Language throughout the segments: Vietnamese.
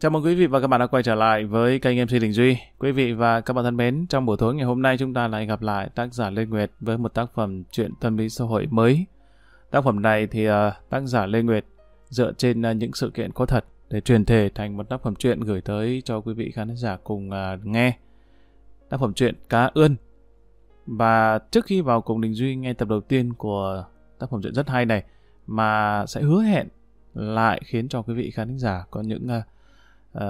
Chào mừng quý vị và các bạn đã quay trở lại với kênh MC Đình Duy. Quý vị và các bạn thân mến, trong buổi tối ngày hôm nay chúng ta lại gặp lại tác giả Lê Nguyệt với một tác phẩm truyện tâm lý xã hội mới. Tác phẩm này thì uh, tác giả Lê Nguyệt dựa trên uh, những sự kiện có thật để truyền thể thành một tác phẩm truyện gửi tới cho quý vị khán giả cùng uh, nghe. Tác phẩm truyện Cá Ươn. Và trước khi vào cùng Đình Duy nghe tập đầu tiên của tác phẩm truyện rất hay này mà sẽ hứa hẹn lại khiến cho quý vị khán giả có những uh, uh,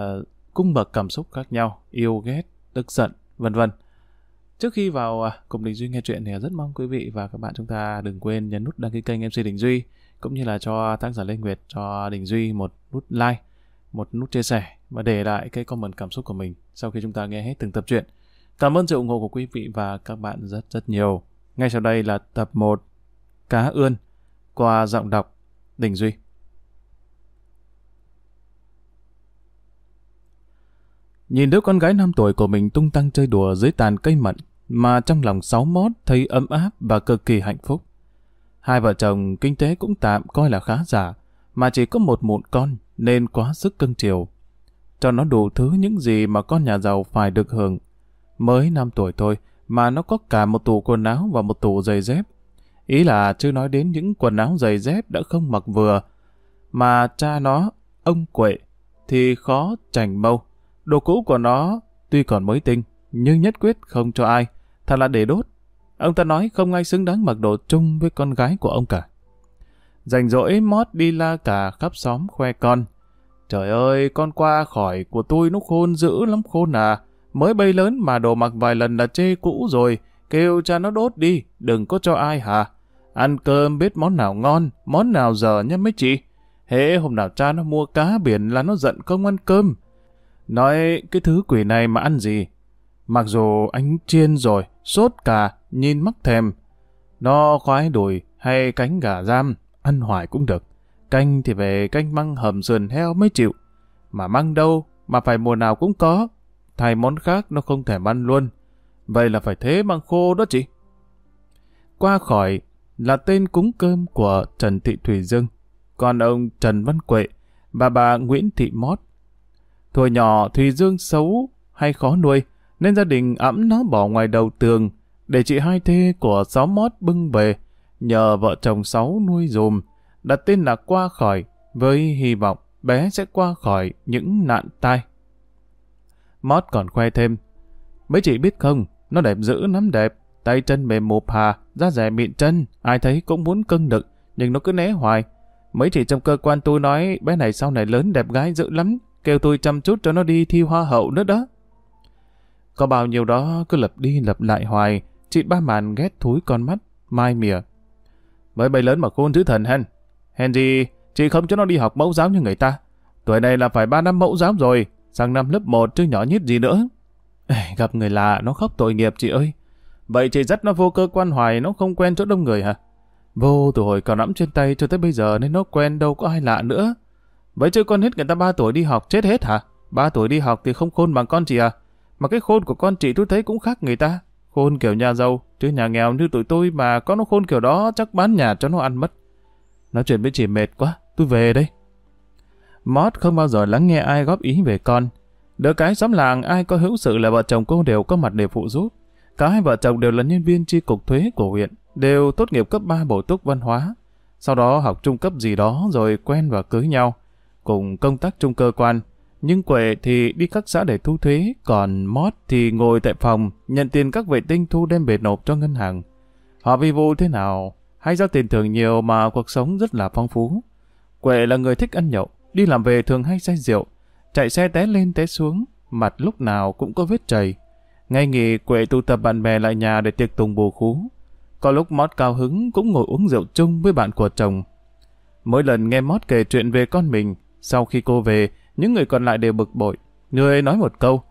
cung bậc cảm xúc khác nhau, yêu ghét, tức giận, vân vân. Trước khi vào à, cùng Đình Duy nghe chuyện thì rất mong quý vị và các bạn chúng ta đừng quên nhấn nút đăng ký kênh MC Đình Duy cũng như là cho tác giả Lê Nguyệt cho Đình Duy một nút like, một nút chia sẻ và để lại cái comment cảm xúc của mình sau khi chúng ta nghe hết từng tập truyện. Cảm ơn sự ủng hộ của quý vị và các bạn rất rất nhiều. Ngay sau đây là tập 1 Cá ươn qua giọng đọc Đình Duy. Nhìn đứa con gái 5 tuổi của mình tung tăng chơi đùa dưới tàn cây mận, mà trong lòng sáu mót thấy ấm áp và cực kỳ hạnh phúc. Hai vợ chồng kinh tế cũng tạm coi là khá giả, mà chỉ có một mụn con nên quá sức cưng chiều. Cho nó đủ thứ những gì mà con nhà giàu phải được hưởng. Mới 5 tuổi thôi mà nó có cả một tủ quần áo và một tủ giày dép. Ý là chưa nói đến những quần áo giày dép đã không mặc vừa, mà cha nó, ông Quệ, thì khó chành mâu. Đồ cũ của nó tuy còn mới tinh, nhưng nhất quyết không cho ai, thật là để đốt. Ông ta nói không ai xứng đáng mặc đồ chung với con gái của ông cả. Rảnh rỗi mót đi la cả khắp xóm khoe con. Trời ơi, con qua khỏi của tôi nó khôn dữ lắm khôn à. Mới bay lớn mà đồ mặc vài lần là chê cũ rồi, kêu cha nó đốt đi, đừng có cho ai hả. Ăn cơm biết món nào ngon, món nào dở nhá mấy chị. Hễ hôm nào cha nó mua cá biển là nó giận không ăn cơm. Nói cái thứ quỷ này mà ăn gì? Mặc dù anh chiên rồi, sốt cả, nhìn mắc thèm. Nó khoái đùi hay cánh gà giam, ăn hoài cũng được. Canh thì về canh măng hầm sườn heo mới chịu. Mà măng đâu, mà phải mùa nào cũng có. Thay món khác nó không thể ăn luôn. Vậy là phải thế măng khô đó chị. Qua khỏi là tên cúng cơm của Trần Thị Thủy Dương. Còn ông Trần Văn Quệ và bà Nguyễn Thị Mót Thuở nhỏ Thùy Dương xấu hay khó nuôi, nên gia đình ẵm nó bỏ ngoài đầu tường, để chị hai thê của sáu mót bưng về, nhờ vợ chồng sáu nuôi dùm, đặt tên là qua khỏi, với hy vọng bé sẽ qua khỏi những nạn tai. Mót còn khoe thêm, mấy chị biết không, nó đẹp dữ lắm đẹp, tay chân mềm mộp hà, da rẻ mịn chân, ai thấy cũng muốn cưng đực, nhưng nó cứ né hoài. Mấy chị trong cơ quan tôi nói bé này sau này lớn đẹp gái dữ lắm, kêu tôi chăm chút cho nó đi thi hoa hậu nữa đó. Có bao nhiêu đó cứ lập đi lập lại hoài, chị ba màn ghét thúi con mắt, mai mỉa. Mới bay lớn mà khôn thứ thần hen. Henry, chị không cho nó đi học mẫu giáo như người ta. Tuổi này là phải ba năm mẫu giáo rồi, sang năm lớp 1 chứ nhỏ nhít gì nữa. Ê, gặp người lạ nó khóc tội nghiệp chị ơi. Vậy chị dắt nó vô cơ quan hoài nó không quen chỗ đông người hả? Vô từ hồi còn nắm trên tay cho tới bây giờ nên nó quen đâu có ai lạ nữa. Vậy chứ con hết người ta 3 tuổi đi học chết hết hả? 3 tuổi đi học thì không khôn bằng con chị à? Mà cái khôn của con chị tôi thấy cũng khác người ta. Khôn kiểu nhà giàu, chứ nhà nghèo như tụi tôi mà có nó khôn kiểu đó chắc bán nhà cho nó ăn mất. Nói chuyện với chị mệt quá, tôi về đây. Mót không bao giờ lắng nghe ai góp ý về con. Đứa cái xóm làng ai có hữu sự là vợ chồng cô đều có mặt để phụ giúp. Cả hai vợ chồng đều là nhân viên tri cục thuế của huyện, đều tốt nghiệp cấp 3 bổ túc văn hóa. Sau đó học trung cấp gì đó rồi quen và cưới nhau cùng công tác trong cơ quan. Nhưng Quệ thì đi các xã để thu thuế, còn Mót thì ngồi tại phòng nhận tiền các vệ tinh thu đem về nộp cho ngân hàng. Họ vi vụ thế nào, hay do tiền thưởng nhiều mà cuộc sống rất là phong phú. Quệ là người thích ăn nhậu, đi làm về thường hay say rượu, chạy xe té lên té xuống, mặt lúc nào cũng có vết chảy. Ngay nghỉ Quệ tụ tập bạn bè lại nhà để tiệc tùng bù khú. Có lúc Mót cao hứng cũng ngồi uống rượu chung với bạn của chồng. Mỗi lần nghe Mót kể chuyện về con mình, sau khi cô về, những người còn lại đều bực bội. Người nói một câu,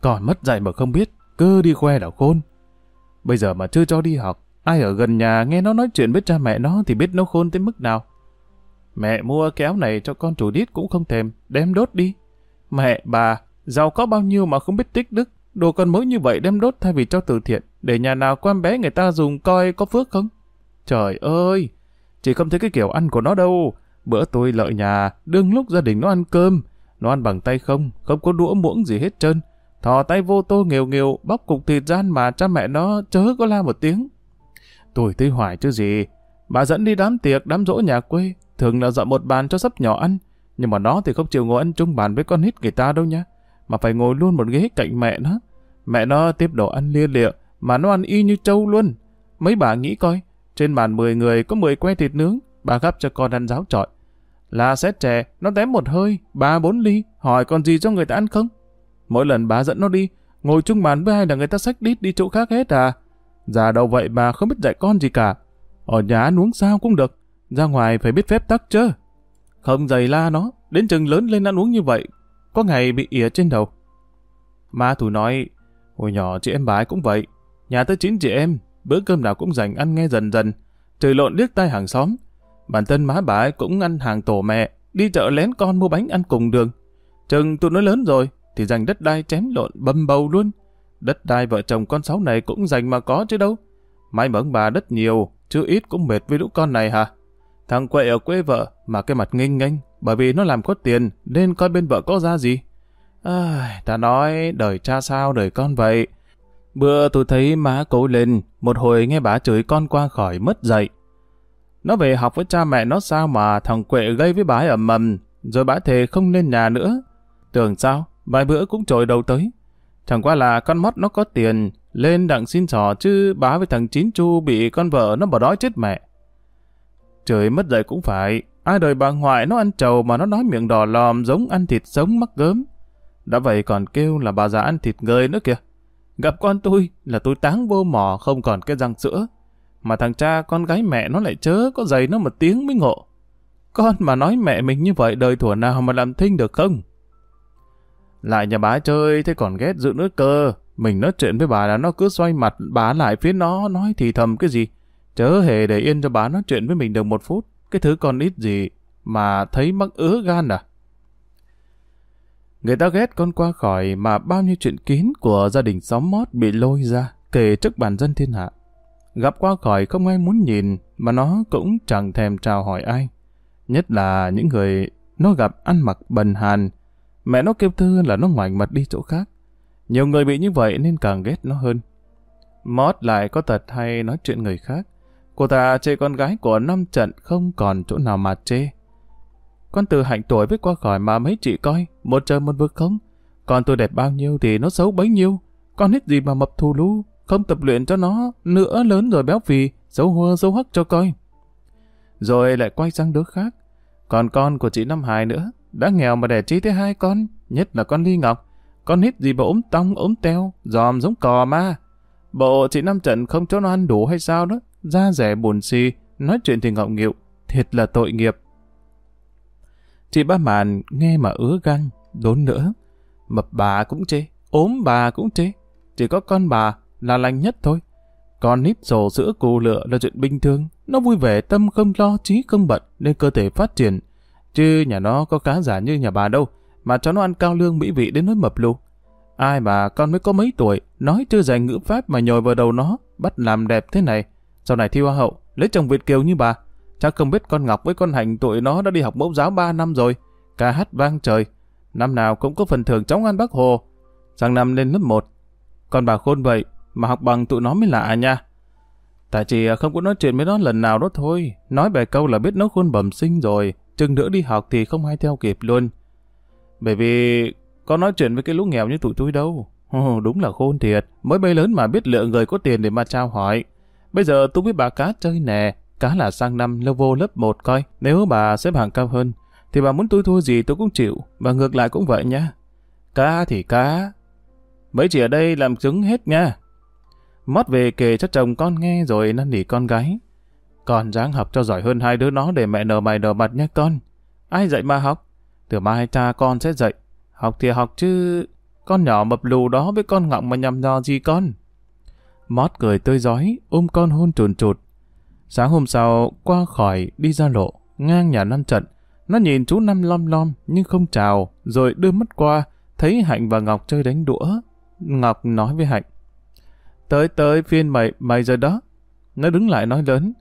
còn mất dạy mà không biết, cứ đi khoe đảo khôn. Bây giờ mà chưa cho đi học, ai ở gần nhà nghe nó nói chuyện với cha mẹ nó thì biết nó khôn tới mức nào. Mẹ mua kéo này cho con chủ đít cũng không thèm, đem đốt đi. Mẹ, bà, giàu có bao nhiêu mà không biết tích đức, đồ con mới như vậy đem đốt thay vì cho từ thiện, để nhà nào quan bé người ta dùng coi có phước không? Trời ơi, chỉ không thấy cái kiểu ăn của nó đâu, Bữa tôi lợi nhà, đương lúc gia đình nó ăn cơm, Nó ăn bằng tay không, không có đũa muỗng gì hết trơn. Thò tay vô tô nghèo nghèo, bóc cục thịt gian mà cha mẹ nó chớ có la một tiếng. Tôi thấy hoài chứ gì. Bà dẫn đi đám tiệc, đám dỗ nhà quê, thường là dọn một bàn cho sắp nhỏ ăn. Nhưng mà nó thì không chịu ngồi ăn chung bàn với con hít người ta đâu nha. Mà phải ngồi luôn một ghế cạnh mẹ nó. Mẹ nó tiếp đồ ăn lia lịa, mà nó ăn y như trâu luôn. Mấy bà nghĩ coi, trên bàn 10 người có 10 que thịt nướng, bà gắp cho con ăn ráo trọi. Là xét trẻ, nó tém một hơi, ba bốn ly, hỏi còn gì cho người ta ăn không? Mỗi lần bà dẫn nó đi, ngồi chung bàn với ai là người ta xách đít đi chỗ khác hết à? Già đâu vậy mà không biết dạy con gì cả. Ở nhà ăn uống sao cũng được, ra ngoài phải biết phép tắc chứ. Không giày la nó, đến chừng lớn lên ăn uống như vậy, có ngày bị ỉa trên đầu. Ma thủ nói, hồi nhỏ chị em bà ấy cũng vậy, nhà tới chín chị em, bữa cơm nào cũng dành ăn nghe dần dần, trời lộn liếc tay hàng xóm. Bản thân má bà ấy cũng ăn hàng tổ mẹ, đi chợ lén con mua bánh ăn cùng đường. Chừng tụi nó lớn rồi, thì dành đất đai chém lộn bầm bầu luôn. Đất đai vợ chồng con sáu này cũng dành mà có chứ đâu. May ông bà đất nhiều, chứ ít cũng mệt với lũ con này hả? Thằng quệ ở quê vợ mà cái mặt nghênh nghênh, bởi vì nó làm có tiền nên coi bên vợ có ra gì. À, ta nói đời cha sao đời con vậy. Bữa tôi thấy má cố lên, một hồi nghe bà chửi con qua khỏi mất dậy. Nó về học với cha mẹ nó sao mà thằng Quệ gây với bà ấy ẩm mầm, rồi bà thề không lên nhà nữa. Tưởng sao, vài bữa cũng trồi đầu tới. Chẳng qua là con mắt nó có tiền, lên đặng xin sò chứ bá với thằng Chín Chu bị con vợ nó bỏ đói chết mẹ. Trời mất dậy cũng phải, ai đời bà ngoại nó ăn trầu mà nó nói miệng đỏ lòm giống ăn thịt sống mắc gớm. Đã vậy còn kêu là bà già ăn thịt người nữa kìa. Gặp con tôi là tôi táng vô mỏ không còn cái răng sữa. Mà thằng cha con gái mẹ nó lại chớ có giày nó một tiếng mới ngộ. Con mà nói mẹ mình như vậy, đời thủa nào mà làm thinh được không? Lại nhà bá chơi, thế còn ghét dự nữa cơ. Mình nói chuyện với bà là nó cứ xoay mặt, bà lại phía nó, nói thì thầm cái gì. Chớ hề để yên cho bà nói chuyện với mình được một phút. Cái thứ còn ít gì mà thấy mắc ứa gan à. Người ta ghét con qua khỏi mà bao nhiêu chuyện kín của gia đình xóm mót bị lôi ra kể trước bàn dân thiên hạ. Gặp qua khỏi không ai muốn nhìn mà nó cũng chẳng thèm chào hỏi ai. Nhất là những người nó gặp ăn mặc bần hàn. Mẹ nó kêu thư là nó ngoảnh mặt đi chỗ khác. Nhiều người bị như vậy nên càng ghét nó hơn. Mót lại có tật hay nói chuyện người khác. Cô ta chê con gái của năm trận không còn chỗ nào mà chê. Con từ hạnh tuổi với qua khỏi mà mấy chị coi, một trời một vực không. Còn tôi đẹp bao nhiêu thì nó xấu bấy nhiêu. Con hết gì mà mập thù lú, không tập luyện cho nó, nữa lớn rồi béo phì, xấu hua xấu hắc cho coi. Rồi lại quay sang đứa khác. Còn con của chị Năm Hải nữa, đã nghèo mà đẻ trí tới hai con, nhất là con Ly Ngọc. Con hít gì mà ốm tong, ốm teo, dòm giống cò ma. Bộ chị Năm Trận không cho nó ăn đủ hay sao đó, da rẻ buồn xì, nói chuyện thì ngọng nghịu, thiệt là tội nghiệp. Chị ba màn nghe mà ứa gan, đốn nữa. Mập bà cũng chê, ốm bà cũng chê. Chỉ có con bà là lành nhất thôi. Con nít sổ sữa cù lựa là chuyện bình thường. Nó vui vẻ tâm không lo, trí không bận nên cơ thể phát triển. Chứ nhà nó có cá giả như nhà bà đâu, mà cho nó ăn cao lương mỹ vị đến nỗi mập lù. Ai mà con mới có mấy tuổi, nói chưa dành ngữ pháp mà nhồi vào đầu nó, bắt làm đẹp thế này. Sau này thi hoa hậu, lấy chồng Việt Kiều như bà, Chắc không biết con Ngọc với con Hành tụi nó đã đi học mẫu giáo 3 năm rồi. Ca hát vang trời. Năm nào cũng có phần thưởng cháu ăn bác Hồ. Sang năm lên lớp 1. Con bà khôn vậy, mà học bằng tụi nó mới lạ nha. Tại chị không có nói chuyện với nó lần nào đó thôi. Nói bài câu là biết nó khôn bẩm sinh rồi. Chừng nữa đi học thì không ai theo kịp luôn. Bởi vì có nói chuyện với cái lũ nghèo như tụi tôi đâu. Ồ, đúng là khôn thiệt. Mới bay lớn mà biết lựa người có tiền để mà trao hỏi. Bây giờ tôi với bà cá chơi nè. Cá là sang năm lâu vô lớp 1 coi, nếu bà xếp hàng cao hơn, thì bà muốn tôi thua gì tôi cũng chịu, và ngược lại cũng vậy nha. Cá thì cá. Mấy chị ở đây làm chứng hết nha. Mót về kể cho chồng con nghe rồi năn nỉ con gái. Con dáng học cho giỏi hơn hai đứa nó để mẹ nở mày nở mặt nhé con. Ai dạy mà học? Từ mai cha con sẽ dạy. Học thì học chứ... Con nhỏ mập lù đó với con ngọng mà nhầm nhò gì con? Mót cười tươi giói, ôm con hôn trùn trụt. Sáng hôm sau, qua khỏi đi ra lộ, ngang nhà năm trận. Nó nhìn chú Năm lom lom nhưng không chào, rồi đưa mắt qua, thấy Hạnh và Ngọc chơi đánh đũa. Ngọc nói với Hạnh. Tới tới phiên mày, mày rồi đó. Nó đứng lại nói lớn.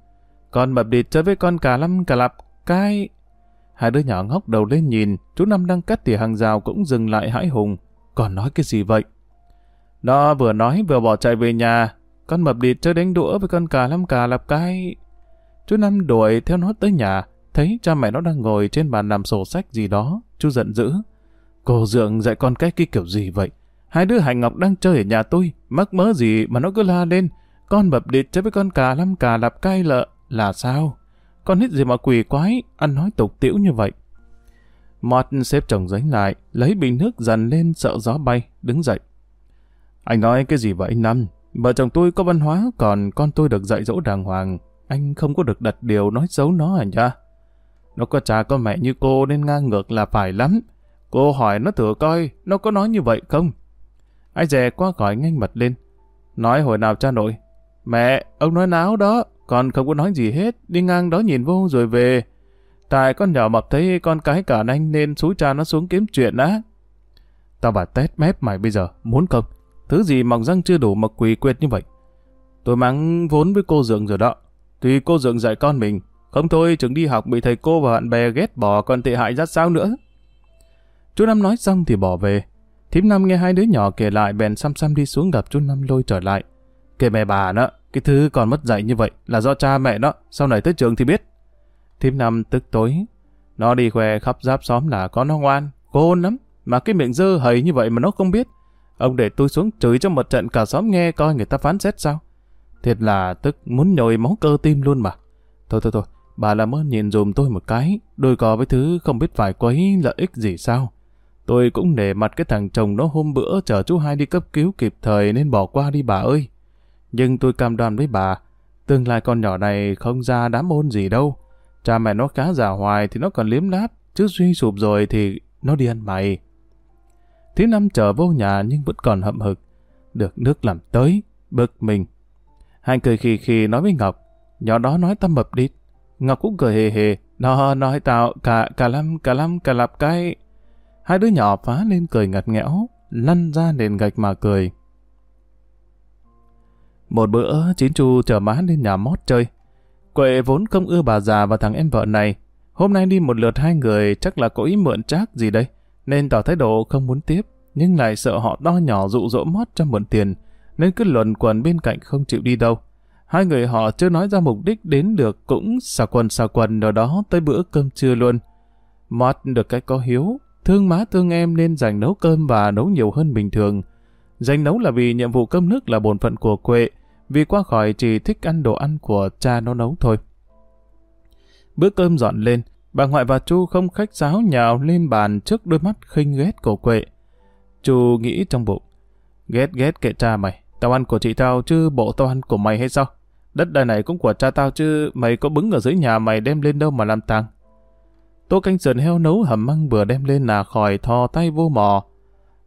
Con mập địt chơi với con cả lăm cả lặp, cái... Hai đứa nhỏ ngóc đầu lên nhìn, chú Năm đang cắt tỉa hàng rào cũng dừng lại hãi hùng. Còn nói cái gì vậy? Nó vừa nói vừa bỏ chạy về nhà. Con mập địt chơi đánh đũa với con cà lăm cà lặp cái. Chú Năm đuổi theo nó tới nhà, thấy cha mẹ nó đang ngồi trên bàn làm sổ sách gì đó. Chú giận dữ. Cô dượng dạy con cách cái kiểu gì vậy? Hai đứa hải Ngọc đang chơi ở nhà tôi, mắc mớ gì mà nó cứ la lên. Con mập địt chơi với con cà lăm cà lạp cay lợ, là sao? Con hít gì mà quỷ quái, ăn nói tục tiễu như vậy. Mọt xếp chồng giấy lại, lấy bình nước dần lên sợ gió bay, đứng dậy. Anh nói cái gì vậy Năm? Vợ chồng tôi có văn hóa, còn con tôi được dạy dỗ đàng hoàng. Anh không có được đặt điều nói xấu nó à nha? Nó có cha có mẹ như cô nên ngang ngược là phải lắm. Cô hỏi nó thử coi, nó có nói như vậy không? Ai dè qua khỏi nhanh mặt lên. Nói hồi nào cha nội? Mẹ, ông nói náo đó, con không có nói gì hết, đi ngang đó nhìn vô rồi về. Tại con nhỏ mập thấy con cái cả anh nên xúi cha nó xuống kiếm chuyện á. Tao bà tét mép mày bây giờ, muốn không? Thứ gì mọc răng chưa đủ mà quỳ quyệt như vậy? Tôi mắng vốn với cô Dượng rồi đó. Tuy cô Dượng dạy con mình, không thôi chừng đi học bị thầy cô và bạn bè ghét bỏ còn tệ hại ra sao nữa. Chú Năm nói xong thì bỏ về. Thím Năm nghe hai đứa nhỏ kể lại bèn xăm xăm đi xuống gặp chú Năm lôi trở lại. Kể mẹ bà đó, cái thứ còn mất dạy như vậy là do cha mẹ nó, sau này tới trường thì biết. Thím Năm tức tối. Nó đi khoe khắp giáp xóm là có nó ngoan, khôn lắm, mà cái miệng dơ hầy như vậy mà nó không biết. Ông để tôi xuống chửi cho một trận cả xóm nghe coi người ta phán xét sao. Thiệt là tức muốn nhồi máu cơ tim luôn mà. Thôi thôi thôi, bà làm ơn nhìn dùm tôi một cái, đôi cò với thứ không biết phải quấy lợi ích gì sao. Tôi cũng nể mặt cái thằng chồng nó hôm bữa chở chú hai đi cấp cứu kịp thời nên bỏ qua đi bà ơi. Nhưng tôi cam đoan với bà, tương lai con nhỏ này không ra đám ôn gì đâu. Cha mẹ nó cá giả hoài thì nó còn liếm láp, chứ suy sụp rồi thì nó đi ăn mày. Thứ năm trở vô nhà nhưng vẫn còn hậm hực. Được nước làm tới, bực mình. Hành cười khì khì nói với Ngọc, nhỏ đó nói tâm mập đi. Ngọc cũng cười hề hề, nó nói tao cả cả lăm cả lăm cả lạp cái. Hai đứa nhỏ phá lên cười ngặt nghẽo, lăn ra nền gạch mà cười. Một bữa, chín chu chở má lên nhà mót chơi. Quệ vốn không ưa bà già và thằng em vợ này. Hôm nay đi một lượt hai người chắc là có ý mượn trác gì đây, nên tỏ thái độ không muốn tiếp, nhưng lại sợ họ đo nhỏ dụ dỗ mót cho mượn tiền, nên cứ luẩn quần bên cạnh không chịu đi đâu. Hai người họ chưa nói ra mục đích đến được cũng xà quần xà quần ở đó tới bữa cơm trưa luôn. Mót được cái có hiếu, thương má thương em nên dành nấu cơm và nấu nhiều hơn bình thường. Dành nấu là vì nhiệm vụ cơm nước là bổn phận của Quệ, vì qua khỏi chỉ thích ăn đồ ăn của cha nó nấu thôi. Bữa cơm dọn lên, bà ngoại và Chu không khách sáo nhào lên bàn trước đôi mắt khinh ghét của Quệ. Chu nghĩ trong bụng, ghét ghét kệ cha mày, tao ăn của chị tao chứ bộ tao ăn của mày hay sao? Đất đai này cũng của cha tao chứ mày có bứng ở dưới nhà mày đem lên đâu mà làm tàng. Tô canh sườn heo nấu hầm măng vừa đem lên là khỏi thò tay vô mò.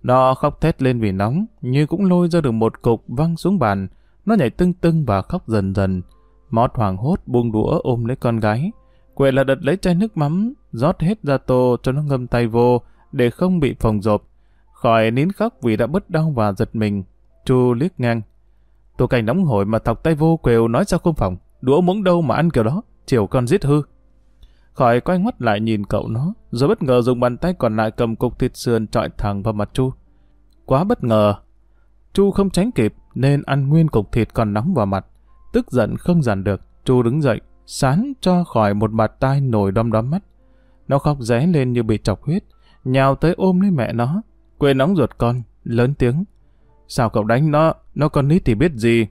Nó khóc thét lên vì nóng, như cũng lôi ra được một cục văng xuống bàn. Nó nhảy tưng tưng và khóc dần dần. Mót hoàng hốt buông đũa ôm lấy con gái. Quệ là đợt lấy chai nước mắm, rót hết ra tô cho nó ngâm tay vô, để không bị phồng rộp. Khỏi nín khóc vì đã bứt đau và giật mình. Chu liếc ngang. Tô cảnh nóng hổi mà thọc tay vô quều nói sao không phòng. Đũa muỗng đâu mà ăn kiểu đó, chiều con giết hư. Khỏi quay ngoắt lại nhìn cậu nó, rồi bất ngờ dùng bàn tay còn lại cầm cục thịt sườn trọi thẳng vào mặt Chu. Quá bất ngờ. Chu không tránh kịp nên ăn nguyên cục thịt còn nóng vào mặt. Tức giận không dằn được, Chu đứng dậy, sán cho khỏi một mặt tai nổi đom đóm mắt. Nó khóc ré lên như bị chọc huyết, nhào tới ôm lấy mẹ nó. Quê nóng ruột con, lớn tiếng. Sao cậu đánh nó, nó con nít thì biết gì.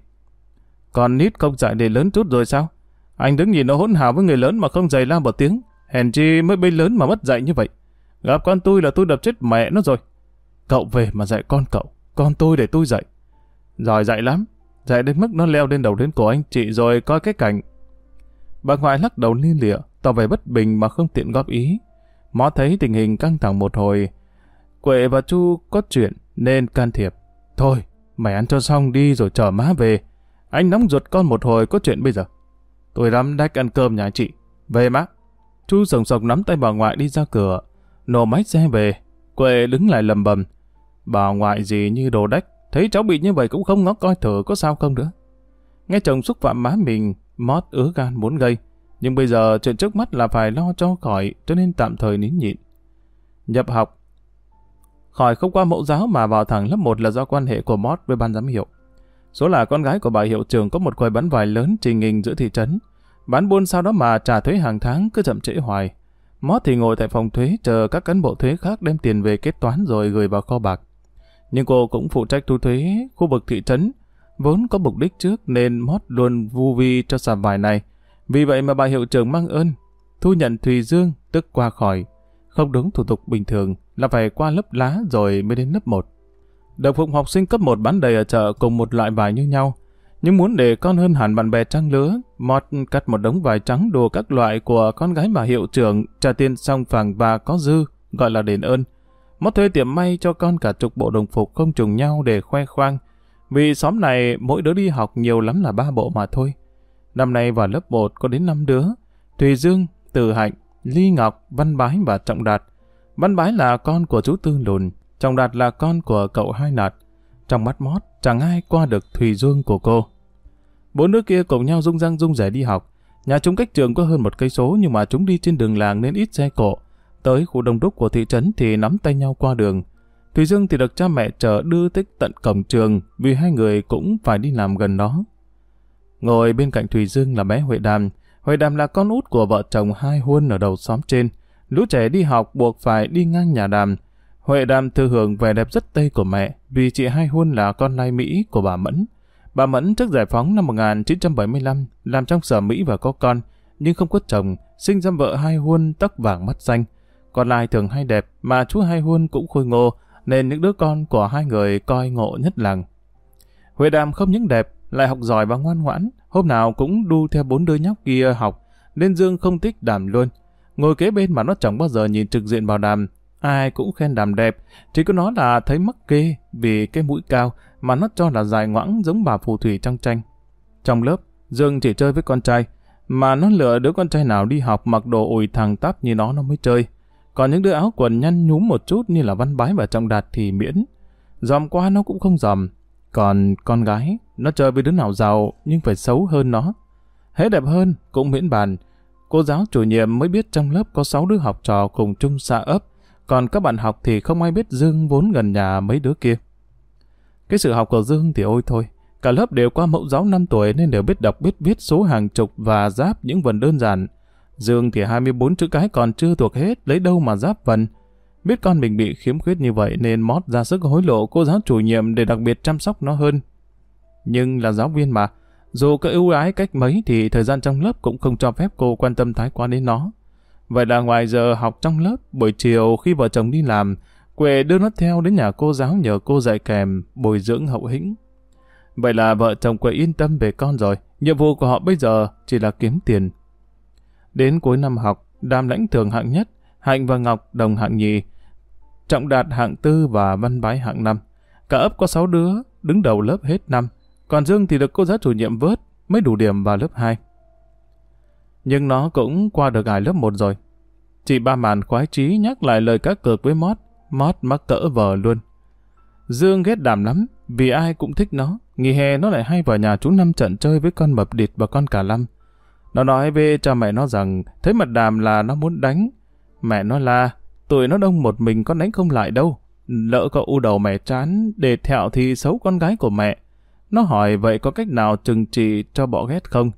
Con nít không dạy để lớn chút rồi sao? Anh đứng nhìn nó hỗn hào với người lớn mà không dày la một tiếng. Hèn chi mới bê lớn mà mất dạy như vậy. Gặp con tôi là tôi đập chết mẹ nó rồi. Cậu về mà dạy con cậu. Con tôi để tôi dạy. Giỏi dạy lắm. Dạy đến mức nó leo lên đầu đến cổ anh chị rồi coi cái cảnh. Bà ngoại lắc đầu liên lịa, tỏ vẻ bất bình mà không tiện góp ý. Mó thấy tình hình căng thẳng một hồi. Quệ và Chu có chuyện nên can thiệp. Thôi, mày ăn cho xong đi rồi chờ má về. Anh nóng ruột con một hồi có chuyện bây giờ. Tôi lắm đách ăn cơm nhà chị. Về má. chú sồng sọc nắm tay bà ngoại đi ra cửa. Nổ máy xe về. Quệ đứng lại lầm bầm. Bà ngoại gì như đồ đách. Thấy cháu bị như vậy cũng không ngó coi thử có sao không nữa. Nghe chồng xúc phạm má mình, mót ứa gan muốn gây. Nhưng bây giờ chuyện trước mắt là phải lo cho khỏi, cho nên tạm thời nín nhịn. Nhập học Khỏi không qua mẫu giáo mà vào thẳng lớp 1 là do quan hệ của Mót với ban giám hiệu. Số là con gái của bà hiệu trưởng có một quầy bán vải lớn trình hình giữa thị trấn. Bán buôn sau đó mà trả thuế hàng tháng cứ chậm trễ hoài. Mót thì ngồi tại phòng thuế chờ các cán bộ thuế khác đem tiền về kết toán rồi gửi vào kho bạc. Nhưng cô cũng phụ trách thu thuế khu vực thị trấn, vốn có mục đích trước nên Mót luôn vu vi cho sạp vải này. Vì vậy mà bà hiệu trưởng mang ơn, thu nhận Thùy Dương tức qua khỏi. Không đúng thủ tục bình thường là phải qua lớp lá rồi mới đến lớp 1. Đồng phục học sinh cấp 1 bán đầy ở chợ cùng một loại vải như nhau. Nhưng muốn để con hơn hẳn bạn bè trăng lứa, Mọt cắt một đống vải trắng đồ các loại của con gái bà hiệu trưởng, trả tiền xong phẳng và có dư, gọi là đền ơn. Mót thuê tiệm may cho con cả chục bộ đồng phục không trùng nhau để khoe khoang. Vì xóm này mỗi đứa đi học nhiều lắm là ba bộ mà thôi. Năm nay vào lớp 1 có đến 5 đứa. Thùy Dương, Từ Hạnh, Ly Ngọc, Văn Bái và Trọng Đạt. Văn Bái là con của chú Tư Lùn, Trọng Đạt là con của cậu Hai Nạt. Trong mắt mót, chẳng ai qua được Thùy Dương của cô. Bốn đứa kia cùng nhau rung răng rung rẻ đi học. Nhà chúng cách trường có hơn một cây số nhưng mà chúng đi trên đường làng nên ít xe cộ. Tới khu đông đúc của thị trấn thì nắm tay nhau qua đường. Thùy Dương thì được cha mẹ chở đưa tới tận cổng trường vì hai người cũng phải đi làm gần đó. Ngồi bên cạnh Thùy Dương là bé Huệ Đàm. Huệ Đàm là con út của vợ chồng hai huân ở đầu xóm trên. Lũ trẻ đi học buộc phải đi ngang nhà đàm. Huệ Đàm thừa hưởng vẻ đẹp rất tây của mẹ vì chị hai huân là con lai Mỹ của bà Mẫn. Bà Mẫn trước giải phóng năm 1975 làm trong sở Mỹ và có con, nhưng không có chồng, sinh ra vợ hai huân tóc vàng mắt xanh. Con lai thường hay đẹp mà chú hai huân cũng khôi ngô, nên những đứa con của hai người coi ngộ nhất làng. Huệ Đàm không những đẹp, lại học giỏi và ngoan ngoãn, hôm nào cũng đu theo bốn đứa nhóc kia học, nên Dương không thích Đàm luôn. Ngồi kế bên mà nó chẳng bao giờ nhìn trực diện vào Đàm, ai cũng khen Đàm đẹp, chỉ có nó là thấy mắc kê vì cái mũi cao mà nó cho là dài ngoãng giống bà phù thủy trong tranh. Trong lớp, Dương chỉ chơi với con trai, mà nó lựa đứa con trai nào đi học mặc đồ ủi thằng tắp như nó nó mới chơi. Còn những đứa áo quần nhăn nhúm một chút như là văn bái và trọng đạt thì miễn. Dòm qua nó cũng không dòm. Còn con gái, nó chơi với đứa nào giàu nhưng phải xấu hơn nó. hết đẹp hơn cũng miễn bàn. Cô giáo chủ nhiệm mới biết trong lớp có 6 đứa học trò cùng chung xa ấp, còn các bạn học thì không ai biết Dương vốn gần nhà mấy đứa kia. Cái sự học của Dương thì ôi thôi, cả lớp đều qua mẫu giáo 5 tuổi nên đều biết đọc biết viết số hàng chục và giáp những vần đơn giản. Dương thì 24 chữ cái còn chưa thuộc hết, lấy đâu mà giáp vần. Biết con mình bị khiếm khuyết như vậy nên mót ra sức hối lộ cô giáo chủ nhiệm để đặc biệt chăm sóc nó hơn. Nhưng là giáo viên mà, dù có ưu ái cách mấy thì thời gian trong lớp cũng không cho phép cô quan tâm thái quá đến nó. Vậy là ngoài giờ học trong lớp, buổi chiều khi vợ chồng đi làm, Quệ đưa nó theo đến nhà cô giáo nhờ cô dạy kèm, bồi dưỡng hậu hĩnh. Vậy là vợ chồng Quệ yên tâm về con rồi, nhiệm vụ của họ bây giờ chỉ là kiếm tiền. Đến cuối năm học, Đàm lãnh thường hạng nhất, Hạnh và Ngọc đồng hạng nhì, Trọng đạt hạng tư và Văn Bái hạng năm. Cả ấp có sáu đứa, đứng đầu lớp hết năm, còn Dương thì được cô giáo chủ nhiệm vớt, mới đủ điểm vào lớp 2. Nhưng nó cũng qua được ải lớp 1 rồi. Chị ba màn khoái trí nhắc lại lời cá cược với Mót, Mót mắc cỡ vờ luôn. Dương ghét đàm lắm, vì ai cũng thích nó. Nghỉ hè nó lại hay vào nhà chú Năm trận chơi với con mập địt và con cả lâm. Nó nói với cha mẹ nó rằng, thấy mặt đàm là nó muốn đánh. Mẹ nó la, tuổi nó đông một mình con đánh không lại đâu. Lỡ có u đầu mẹ chán, để thẹo thì xấu con gái của mẹ. Nó hỏi vậy có cách nào trừng trị cho bỏ ghét không?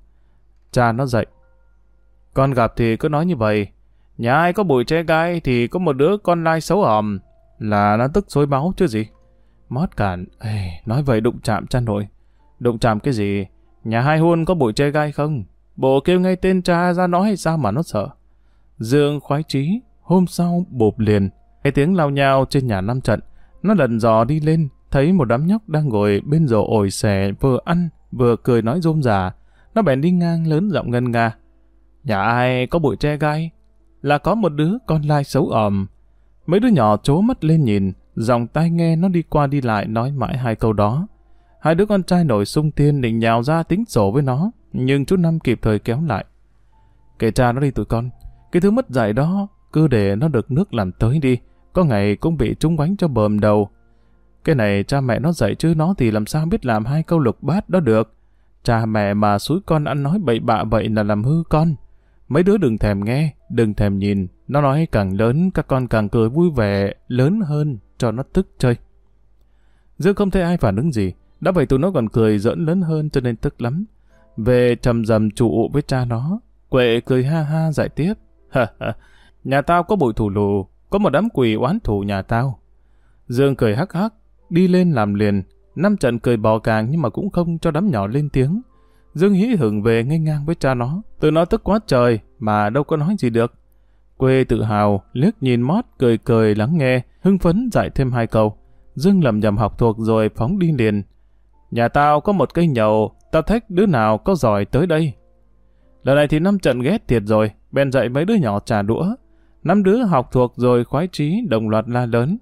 Cha nó dậy. Con gặp thì cứ nói như vậy, Nhà ai có bụi tre gai thì có một đứa con lai xấu hòm. Là nó tức xối máu chứ gì. Mót cản, Ê, nói vậy đụng chạm cha nội. Đụng chạm cái gì? Nhà hai hôn có bụi tre gai không? Bộ kêu ngay tên cha ra nói hay sao mà nó sợ? Dương khoái trí, hôm sau bộp liền. Cái tiếng lao nhau trên nhà năm trận. Nó lần dò đi lên, thấy một đám nhóc đang ngồi bên rổ ổi xẻ vừa ăn, vừa cười nói rôm rà. Nó bèn đi ngang lớn giọng ngân nga. Nhà ai có bụi tre gai? là có một đứa con lai xấu ỏm. Mấy đứa nhỏ trố mắt lên nhìn, dòng tai nghe nó đi qua đi lại nói mãi hai câu đó. Hai đứa con trai nổi sung tiên định nhào ra tính sổ với nó, nhưng chú Năm kịp thời kéo lại. Kể cha nó đi tụi con, cái thứ mất dạy đó, cứ để nó được nước làm tới đi, có ngày cũng bị trúng bánh cho bờm đầu. Cái này cha mẹ nó dạy chứ nó thì làm sao biết làm hai câu lục bát đó được. Cha mẹ mà suối con ăn nói bậy bạ vậy là làm hư con. Mấy đứa đừng thèm nghe, đừng thèm nhìn. Nó nói càng lớn, các con càng cười vui vẻ, lớn hơn, cho nó tức chơi. Dương không thấy ai phản ứng gì. Đã vậy tụi nó còn cười giỡn lớn hơn cho nên tức lắm. Về trầm dầm trụ với cha nó. Quệ cười ha ha giải tiếp. nhà tao có bụi thủ lù, có một đám quỷ oán thủ nhà tao. Dương cười hắc hắc, đi lên làm liền. Năm trận cười bò càng nhưng mà cũng không cho đám nhỏ lên tiếng. Dương hí hưởng về ngay ngang với cha nó. Từ nó tức quá trời mà đâu có nói gì được. Quê tự hào, liếc nhìn mót cười cười lắng nghe, hưng phấn dạy thêm hai câu. Dương lầm nhầm học thuộc rồi phóng đi liền. Nhà tao có một cây nhầu, tao thách đứa nào có giỏi tới đây. Lần này thì năm trận ghét thiệt rồi, bèn dạy mấy đứa nhỏ trà đũa. Năm đứa học thuộc rồi khoái trí đồng loạt la lớn.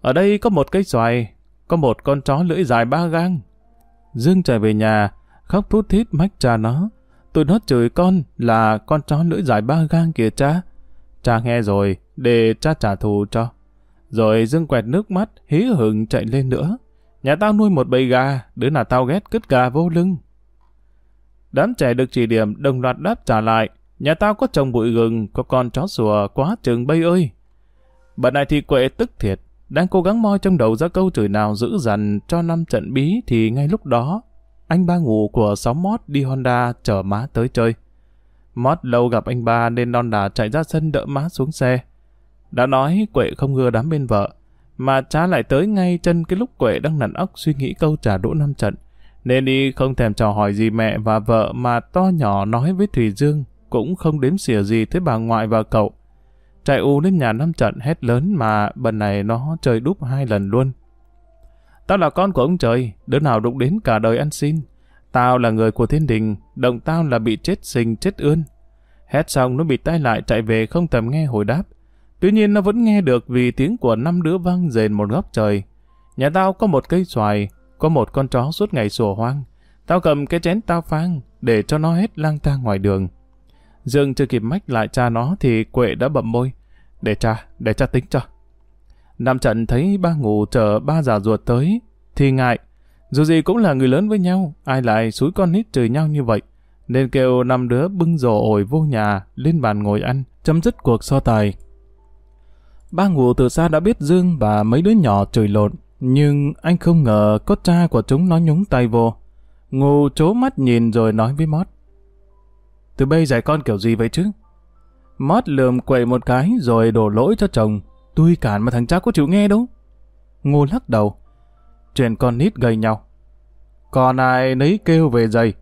Ở đây có một cây xoài, có một con chó lưỡi dài ba gang. Dương trở về nhà, khóc thút thít mách cha nó. Tụi nó chửi con là con chó lưỡi dài ba gang kìa cha. Cha nghe rồi, để cha trả thù cho. Rồi Dương quẹt nước mắt, hí hửng chạy lên nữa. Nhà tao nuôi một bầy gà, đứa nào tao ghét cứt gà vô lưng. Đám trẻ được chỉ điểm đồng loạt đáp trả lại. Nhà tao có trồng bụi gừng, có con chó sủa quá trường bay ơi. Bạn này thì quệ tức thiệt, đang cố gắng moi trong đầu ra câu chửi nào giữ dằn cho năm trận bí thì ngay lúc đó, anh ba ngủ của sáu mót đi Honda chở má tới chơi. Mót lâu gặp anh ba nên non đà chạy ra sân đỡ má xuống xe. Đã nói Quệ không ngừa đám bên vợ, mà cha lại tới ngay chân cái lúc Quệ đang nặn óc suy nghĩ câu trả đũa năm trận. Nên đi không thèm chào hỏi gì mẹ và vợ mà to nhỏ nói với Thủy Dương, cũng không đếm xỉa gì tới bà ngoại và cậu. Chạy u lên nhà năm trận hét lớn mà bần này nó chơi đúp hai lần luôn. Tao là con của ông trời, đứa nào đụng đến cả đời ăn xin. Tao là người của thiên đình, động tao là bị chết sinh chết ươn. Hét xong nó bị tay lại chạy về không tầm nghe hồi đáp. Tuy nhiên nó vẫn nghe được vì tiếng của năm đứa vang rền một góc trời. Nhà tao có một cây xoài, có một con chó suốt ngày sủa hoang. Tao cầm cái chén tao phang để cho nó hết lang thang ngoài đường. Dương chưa kịp mách lại cha nó thì Quệ đã bậm môi. Để cha, để cha tính cho. Nam trận thấy ba ngủ chờ ba già ruột tới, thì ngại. Dù gì cũng là người lớn với nhau, ai lại xúi con nít chửi nhau như vậy. Nên kêu năm đứa bưng rổ ổi vô nhà, lên bàn ngồi ăn, chấm dứt cuộc so tài. Ba ngủ từ xa đã biết Dương và mấy đứa nhỏ chửi lộn, nhưng anh không ngờ có cha của chúng nó nhúng tay vô. Ngủ chố mắt nhìn rồi nói với Mót. Từ bây dạy con kiểu gì vậy chứ? Mót lườm quậy một cái rồi đổ lỗi cho chồng. Tôi cản mà thằng cha có chịu nghe đâu. Ngô lắc đầu. Chuyện con nít gây nhau. Còn ai nấy kêu về dày.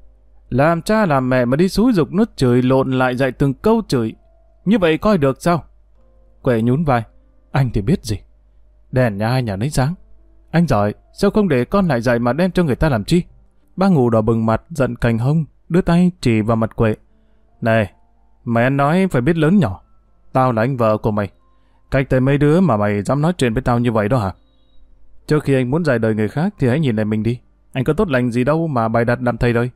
Làm cha làm mẹ mà đi xúi dục nó chửi lộn lại dạy từng câu chửi. Như vậy coi được sao? Quệ nhún vai. Anh thì biết gì. Đèn nhà ai nhà nấy sáng. Anh giỏi, sao không để con lại dạy mà đem cho người ta làm chi? Ba ngủ đỏ bừng mặt, giận cành hông, đưa tay chỉ vào mặt quệ. Này, mày ăn nói phải biết lớn nhỏ. Tao là anh vợ của mày. Cách tới mấy đứa mà mày dám nói chuyện với tao như vậy đó hả? Trước khi anh muốn dài đời người khác thì hãy nhìn lại mình đi. Anh có tốt lành gì đâu mà bày đặt làm thầy đây.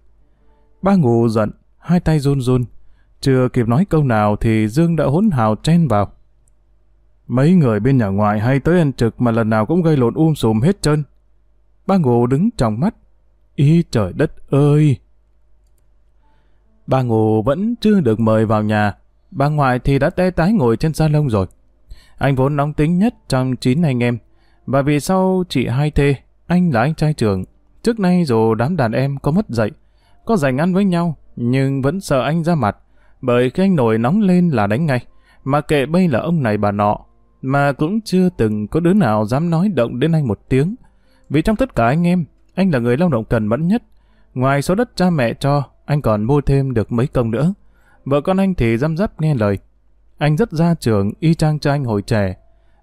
Ba ngủ giận, hai tay run run. Chưa kịp nói câu nào thì Dương đã hỗn hào chen vào. Mấy người bên nhà ngoại hay tới ăn trực mà lần nào cũng gây lộn um sùm hết trơn. Ba ngủ đứng trong mắt. Ý trời đất ơi! Ba ngủ vẫn chưa được mời vào nhà. Bà ngoại thì đã tê tái ngồi trên salon rồi. Anh vốn nóng tính nhất trong chín anh em. Và vì sau chị hai thê, anh là anh trai trưởng. Trước nay dù đám đàn em có mất dậy, có giành ăn với nhau, nhưng vẫn sợ anh ra mặt. Bởi khi anh nổi nóng lên là đánh ngay. Mà kệ bây là ông này bà nọ, mà cũng chưa từng có đứa nào dám nói động đến anh một tiếng. Vì trong tất cả anh em, anh là người lao động cần mẫn nhất. Ngoài số đất cha mẹ cho, anh còn mua thêm được mấy công nữa. Vợ con anh thì răm rắp nghe lời. Anh rất ra trưởng, y chang cho anh hồi trẻ.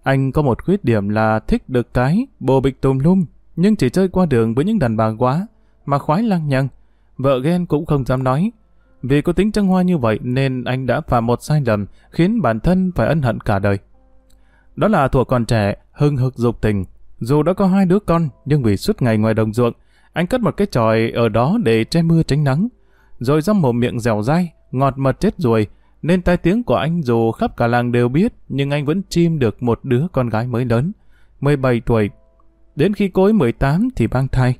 Anh có một khuyết điểm là thích được cái, bồ bịch tùm lum, nhưng chỉ chơi qua đường với những đàn bà quá, mà khoái lăng nhăng. Vợ ghen cũng không dám nói. Vì có tính trăng hoa như vậy nên anh đã phạm một sai lầm khiến bản thân phải ân hận cả đời. Đó là thuộc còn trẻ, hưng hực dục tình. Dù đã có hai đứa con, nhưng vì suốt ngày ngoài đồng ruộng, anh cất một cái tròi ở đó để che mưa tránh nắng. Rồi dăm mồm miệng dẻo dai, ngọt mật chết ruồi, nên tai tiếng của anh dù khắp cả làng đều biết, nhưng anh vẫn chim được một đứa con gái mới lớn, 17 tuổi. Đến khi cô ấy 18 thì mang thai.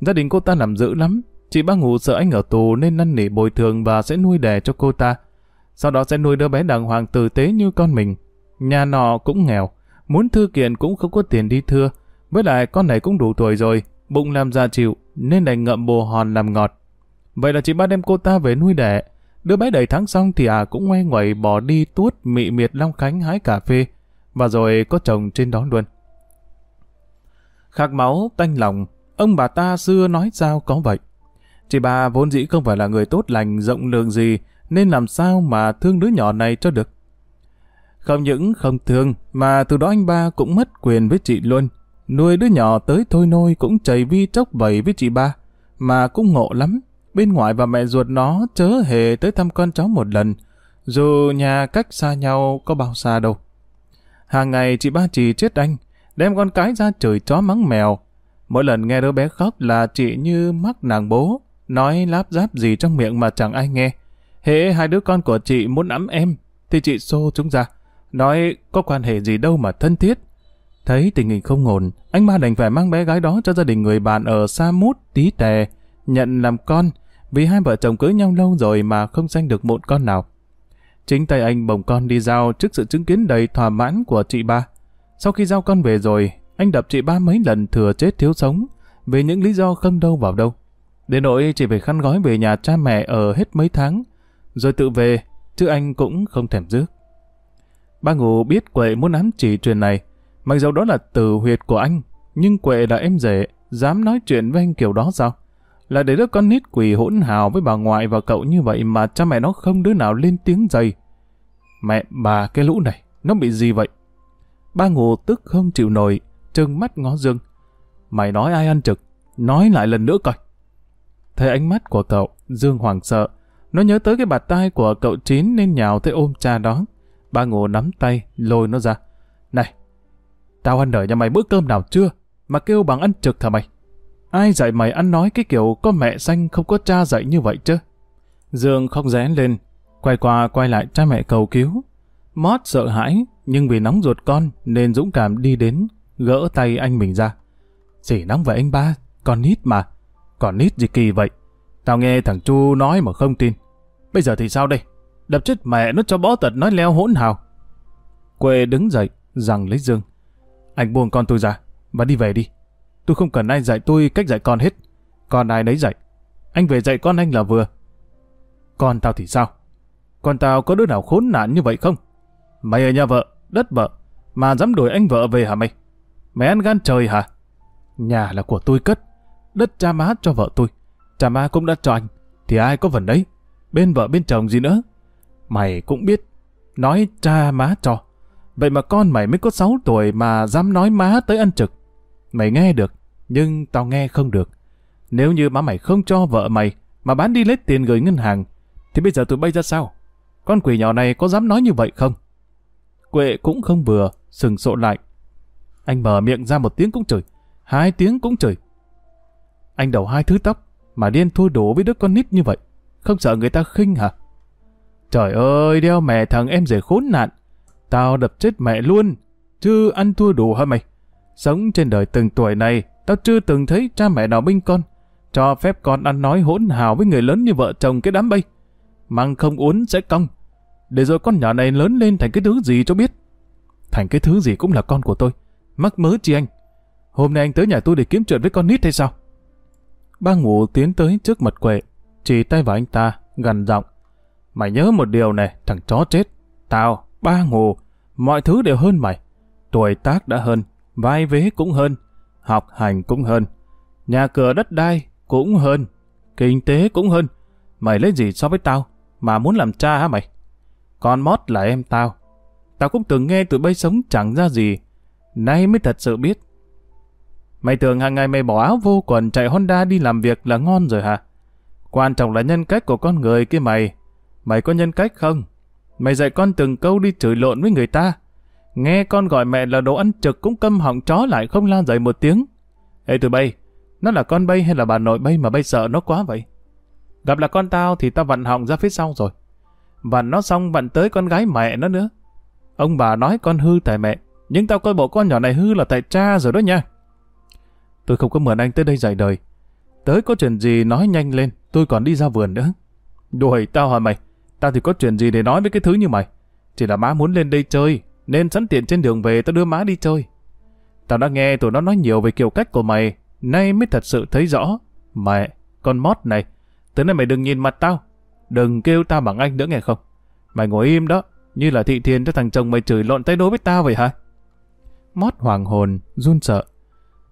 Gia đình cô ta làm dữ lắm, chị ba ngủ sợ anh ở tù nên năn nỉ bồi thường và sẽ nuôi đẻ cho cô ta. sau đó sẽ nuôi đứa bé đàng hoàng tử tế như con mình. Nhà nọ cũng nghèo, muốn thư kiện cũng không có tiền đi thưa, với lại con này cũng đủ tuổi rồi, bụng làm già chịu, nên đành ngậm bồ hòn làm ngọt. Vậy là chị ba đem cô ta về nuôi đẻ. Đứa bé đầy tháng xong thì à cũng ngoe ngoẩy bỏ đi tuốt mị miệt Long Khánh hái cà phê, và rồi có chồng trên đó luôn. Khạc máu, tanh lòng, ông bà ta xưa nói sao có vậy. Chị bà vốn dĩ không phải là người tốt lành, rộng lượng gì, nên làm sao mà thương đứa nhỏ này cho được. Không những không thương, mà từ đó anh ba cũng mất quyền với chị luôn. Nuôi đứa nhỏ tới thôi nôi cũng chảy vi chốc bẩy với chị ba, mà cũng ngộ lắm. Bên ngoài và mẹ ruột nó chớ hề tới thăm con cháu một lần, dù nhà cách xa nhau có bao xa đâu. Hàng ngày chị ba chị chết anh, đem con cái ra chửi chó mắng mèo. Mỗi lần nghe đứa bé khóc là chị như mắc nàng bố, nói láp giáp gì trong miệng mà chẳng ai nghe. Hễ hai đứa con của chị muốn ấm em, thì chị xô chúng ra, nói có quan hệ gì đâu mà thân thiết. Thấy tình hình không ổn, anh ba đành phải mang bé gái đó cho gia đình người bạn ở xa mút tí tè, nhận làm con, vì hai vợ chồng cưới nhau lâu rồi mà không sanh được một con nào. Chính tay anh bồng con đi giao trước sự chứng kiến đầy thỏa mãn của chị ba. Sau khi giao con về rồi, anh đập chị ba mấy lần thừa chết thiếu sống, vì những lý do không đâu vào đâu. Đến nỗi chỉ phải khăn gói về nhà cha mẹ ở hết mấy tháng, rồi tự về, chứ anh cũng không thèm rước. Ba ngủ biết Quệ muốn ám chỉ chuyện này, mặc dù đó là từ huyệt của anh, nhưng Quệ là em rể, dám nói chuyện với anh kiểu đó sao? Là để đứa con nít quỳ hỗn hào với bà ngoại và cậu như vậy mà cha mẹ nó không đứa nào lên tiếng dày. Mẹ bà cái lũ này, nó bị gì vậy? Ba ngủ tức không chịu nổi, trừng mắt ngó Dương. Mày nói ai ăn trực? Nói lại lần nữa coi. Thấy ánh mắt của cậu, Dương hoảng sợ. Nó nhớ tới cái bạt tai của cậu Chín nên nhào tới ôm cha đó. Ba ngủ nắm tay, lôi nó ra. Này, tao ăn đợi nhà mày bữa cơm nào chưa? Mà kêu bằng ăn trực thả mày? Ai dạy mày ăn nói cái kiểu có mẹ xanh không có cha dạy như vậy chứ? Dương không rén lên, quay qua quay lại cha mẹ cầu cứu. Mót sợ hãi, nhưng vì nóng ruột con nên dũng cảm đi đến, gỡ tay anh mình ra. Chỉ nóng vậy anh ba, con nít mà. Còn nít gì kỳ vậy? Tao nghe thằng Chu nói mà không tin. Bây giờ thì sao đây? Đập chết mẹ nó cho bó tật nói leo hỗn hào. Quê đứng dậy, rằng lấy Dương. Anh buông con tôi ra, và đi về đi. Tôi không cần ai dạy tôi cách dạy con hết. con ai nấy dạy. Anh về dạy con anh là vừa. Con tao thì sao? Con tao có đứa nào khốn nạn như vậy không? Mày ở nhà vợ, đất vợ, mà dám đuổi anh vợ về hả mày? Mày ăn gan trời hả? Nhà là của tôi cất, đất cha má cho vợ tôi. Cha má cũng đã cho anh, thì ai có phần đấy? Bên vợ bên chồng gì nữa? Mày cũng biết, nói cha má cho. Vậy mà con mày mới có 6 tuổi mà dám nói má tới ăn trực. Mày nghe được, nhưng tao nghe không được. Nếu như má mày không cho vợ mày mà bán đi lấy tiền gửi ngân hàng, thì bây giờ tụi bay ra sao? Con quỷ nhỏ này có dám nói như vậy không? Quệ cũng không vừa, sừng sộ lại. Anh mở miệng ra một tiếng cũng chửi, hai tiếng cũng chửi. Anh đầu hai thứ tóc, mà điên thua đổ với đứa con nít như vậy. Không sợ người ta khinh hả? Trời ơi, đeo mẹ thằng em rể khốn nạn. Tao đập chết mẹ luôn, chứ ăn thua đủ hả mày? Sống trên đời từng tuổi này, tao chưa từng thấy cha mẹ nào binh con. Cho phép con ăn nói hỗn hào với người lớn như vợ chồng cái đám bây. Măng không uốn sẽ cong. Để rồi con nhỏ này lớn lên thành cái thứ gì cho biết. Thành cái thứ gì cũng là con của tôi. Mắc mớ chi anh. Hôm nay anh tới nhà tôi để kiếm chuyện với con nít hay sao? Ba ngủ tiến tới trước mặt quệ, chỉ tay vào anh ta, gần giọng. Mày nhớ một điều này, thằng chó chết. Tao, ba ngủ, mọi thứ đều hơn mày. Tuổi tác đã hơn, vai vế cũng hơn, học hành cũng hơn, nhà cửa đất đai cũng hơn, kinh tế cũng hơn. Mày lấy gì so với tao, mà muốn làm cha hả mày? Con mót là em tao. Tao cũng từng nghe tụi bay sống chẳng ra gì, nay mới thật sự biết. Mày tưởng hàng ngày mày bỏ áo vô quần chạy Honda đi làm việc là ngon rồi hả? Quan trọng là nhân cách của con người kia mày. Mày có nhân cách không? Mày dạy con từng câu đi chửi lộn với người ta. Nghe con gọi mẹ là đồ ăn trực cũng câm họng chó lại không la dậy một tiếng. Ê tụi bay, nó là con bay hay là bà nội bay mà bay sợ nó quá vậy? Gặp là con tao thì tao vặn họng ra phía sau rồi. Vặn nó xong vặn tới con gái mẹ nó nữa. Ông bà nói con hư tại mẹ, nhưng tao coi bộ con nhỏ này hư là tại cha rồi đó nha. Tôi không có mượn anh tới đây dạy đời. Tới có chuyện gì nói nhanh lên, tôi còn đi ra vườn nữa. Đuổi tao hỏi mày? tao thì có chuyện gì để nói với cái thứ như mày. Chỉ là má muốn lên đây chơi, nên sẵn tiện trên đường về tao đưa má đi chơi. Tao đã nghe tụi nó nói nhiều về kiểu cách của mày, nay mới thật sự thấy rõ. Mẹ, con mót này, từ nay mày đừng nhìn mặt tao, đừng kêu tao bằng anh nữa nghe không. Mày ngồi im đó, như là thị thiền cho thằng chồng mày chửi lộn tay đối với tao vậy hả? Mót hoàng hồn, run sợ.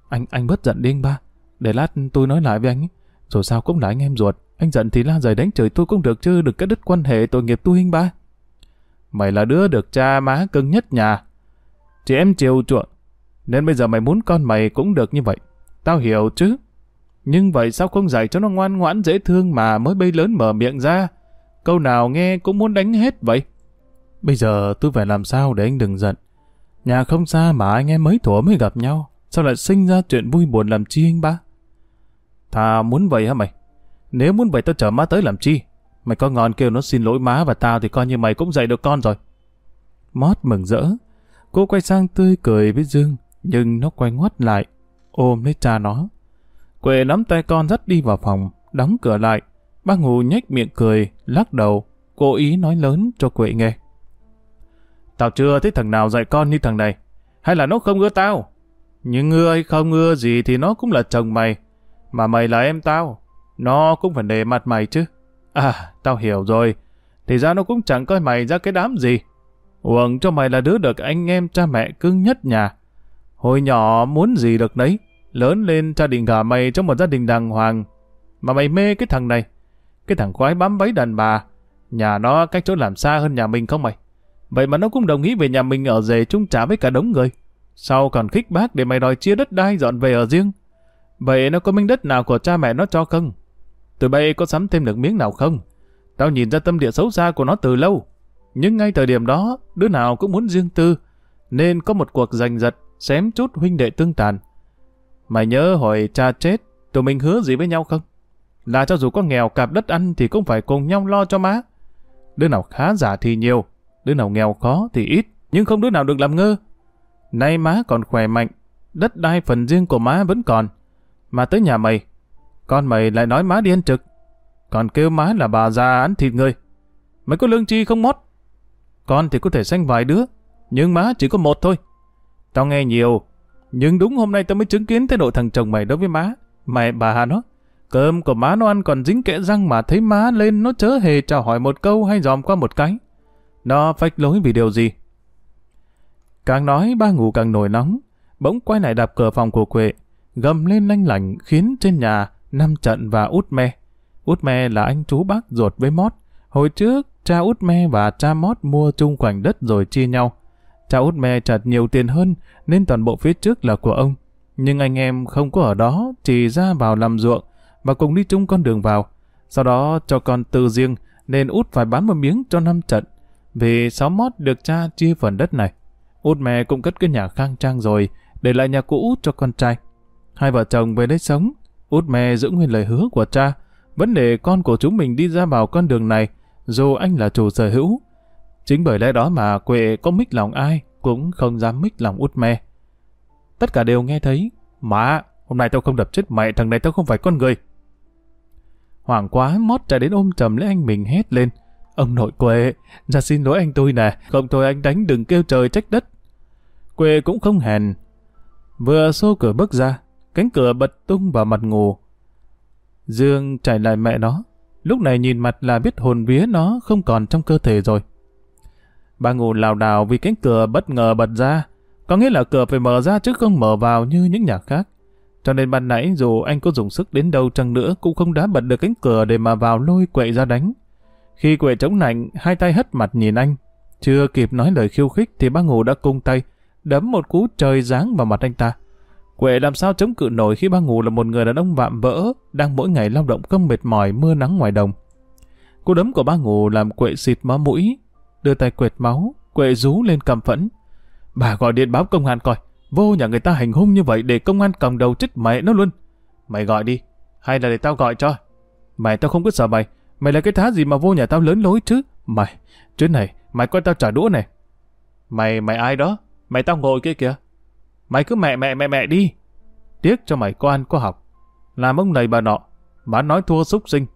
Anh, anh bớt giận đi anh ba. Để lát tôi nói lại với anh ấy. Dù sao cũng là anh em ruột. Anh giận thì la giày đánh trời tôi cũng được chứ, được cắt đứt quan hệ tội nghiệp tôi anh ba. Mày là đứa được cha má cưng nhất nhà. Chị em chiều chuộng. Nên bây giờ mày muốn con mày cũng được như vậy. Tao hiểu chứ. Nhưng vậy sao không dạy cho nó ngoan ngoãn dễ thương mà mới bay lớn mở miệng ra? Câu nào nghe cũng muốn đánh hết vậy. Bây giờ tôi phải làm sao để anh đừng giận. Nhà không xa mà anh em mấy thủa mới gặp nhau. Sao lại sinh ra chuyện vui buồn làm chi anh ba? Thà muốn vậy hả mày? Nếu muốn vậy tao chở má tới làm chi? Mày có ngon kêu nó xin lỗi má và tao thì coi như mày cũng dạy được con rồi. Mót mừng rỡ. Cô quay sang tươi cười với Dương, nhưng nó quay ngoắt lại, ôm lấy cha nó. Quệ nắm tay con dắt đi vào phòng, đóng cửa lại. bác ngủ nhếch miệng cười, lắc đầu, cố ý nói lớn cho Quệ nghe. Tao chưa thấy thằng nào dạy con như thằng này. Hay là nó không ưa tao? Nhưng ưa hay không ưa gì thì nó cũng là chồng mày. Mà mày là em tao. Nó cũng phải nề mặt mày chứ. À, tao hiểu rồi. Thì ra nó cũng chẳng coi mày ra cái đám gì. Uổng cho mày là đứa được anh em cha mẹ cưng nhất nhà. Hồi nhỏ muốn gì được nấy. Lớn lên cha định gả mày trong một gia đình đàng hoàng. Mà mày mê cái thằng này. Cái thằng quái bám bấy đàn bà. Nhà nó cách chỗ làm xa hơn nhà mình không mày? Vậy mà nó cũng đồng ý về nhà mình ở rể chung trả với cả đống người. Sau còn khích bác để mày đòi chia đất đai dọn về ở riêng. Vậy nó có minh đất nào của cha mẹ nó cho không? Tụi bay có sắm thêm được miếng nào không? Tao nhìn ra tâm địa xấu xa của nó từ lâu. Nhưng ngay thời điểm đó, đứa nào cũng muốn riêng tư. Nên có một cuộc giành giật, xém chút huynh đệ tương tàn. Mày nhớ hồi cha chết, tụi mình hứa gì với nhau không? Là cho dù có nghèo cạp đất ăn thì cũng phải cùng nhau lo cho má. Đứa nào khá giả thì nhiều, đứa nào nghèo khó thì ít, nhưng không đứa nào được làm ngơ. Nay má còn khỏe mạnh, đất đai phần riêng của má vẫn còn. Mà tới nhà mày, con mày lại nói má đi ăn trực, còn kêu má là bà già ăn thịt người. Mày có lương chi không mót? Con thì có thể sanh vài đứa, nhưng má chỉ có một thôi. Tao nghe nhiều, nhưng đúng hôm nay tao mới chứng kiến thái độ thằng chồng mày đối với má. Mày bà hà nó, cơm của má nó ăn còn dính kẽ răng mà thấy má lên nó chớ hề chào hỏi một câu hay dòm qua một cái. Nó phách lối vì điều gì? Càng nói ba ngủ càng nổi nóng, bỗng quay lại đạp cửa phòng của Quệ, gầm lên lanh lảnh khiến trên nhà năm trận và út me. Út me là anh chú bác ruột với Mót. Hồi trước, cha út me và cha Mót mua chung khoảnh đất rồi chia nhau. Cha út me chặt nhiều tiền hơn nên toàn bộ phía trước là của ông. Nhưng anh em không có ở đó, chỉ ra vào làm ruộng và cùng đi chung con đường vào. Sau đó cho con tư riêng nên út phải bán một miếng cho năm trận vì sáu mót được cha chia phần đất này. Út mẹ cũng cất cái nhà khang trang rồi, để lại nhà cũ cho con trai. Hai vợ chồng về đây sống, út mẹ giữ nguyên lời hứa của cha, vẫn để con của chúng mình đi ra vào con đường này, dù anh là chủ sở hữu. Chính bởi lẽ đó mà Quệ có mít lòng ai, cũng không dám mít lòng út mẹ. Tất cả đều nghe thấy, mà hôm nay tao không đập chết mẹ, thằng này tao không phải con người. Hoảng quá, mót chạy đến ôm chầm lấy anh mình hét lên. Ông nội quê, ra xin lỗi anh tôi nè, không thôi anh đánh đừng kêu trời trách đất. Quê cũng không hèn. Vừa xô cửa bước ra, cánh cửa bật tung vào mặt ngủ. Dương chạy lại mẹ nó, lúc này nhìn mặt là biết hồn vía nó không còn trong cơ thể rồi. Bà ngủ lào đảo vì cánh cửa bất ngờ bật ra, có nghĩa là cửa phải mở ra chứ không mở vào như những nhà khác. Cho nên ban nãy dù anh có dùng sức đến đâu chăng nữa cũng không đá bật được cánh cửa để mà vào lôi quậy ra đánh. Khi quậy chống nạnh, hai tay hất mặt nhìn anh. Chưa kịp nói lời khiêu khích thì ba ngủ đã cung tay, đấm một cú trời giáng vào mặt anh ta. Quệ làm sao chống cự nổi khi ba ngủ là một người đàn ông vạm vỡ, đang mỗi ngày lao động công mệt mỏi mưa nắng ngoài đồng. Cú đấm của ba ngủ làm quệ xịt máu mũi, đưa tay quệt máu, quệ rú lên cầm phẫn. Bà gọi điện báo công an coi, vô nhà người ta hành hung như vậy để công an cầm đầu chết mẹ nó luôn. Mày gọi đi, hay là để tao gọi cho? Mày tao không có sợ mày, Mày là cái thá gì mà vô nhà tao lớn lối chứ? Mày, chuyện này, mày coi tao trả đũa này. Mày, mày ai đó? Mày tao ngồi kia kìa. Mày cứ mẹ mẹ mẹ mẹ đi. Tiếc cho mày có ăn có học. Làm ông này bà nọ. Mà nói thua xúc sinh.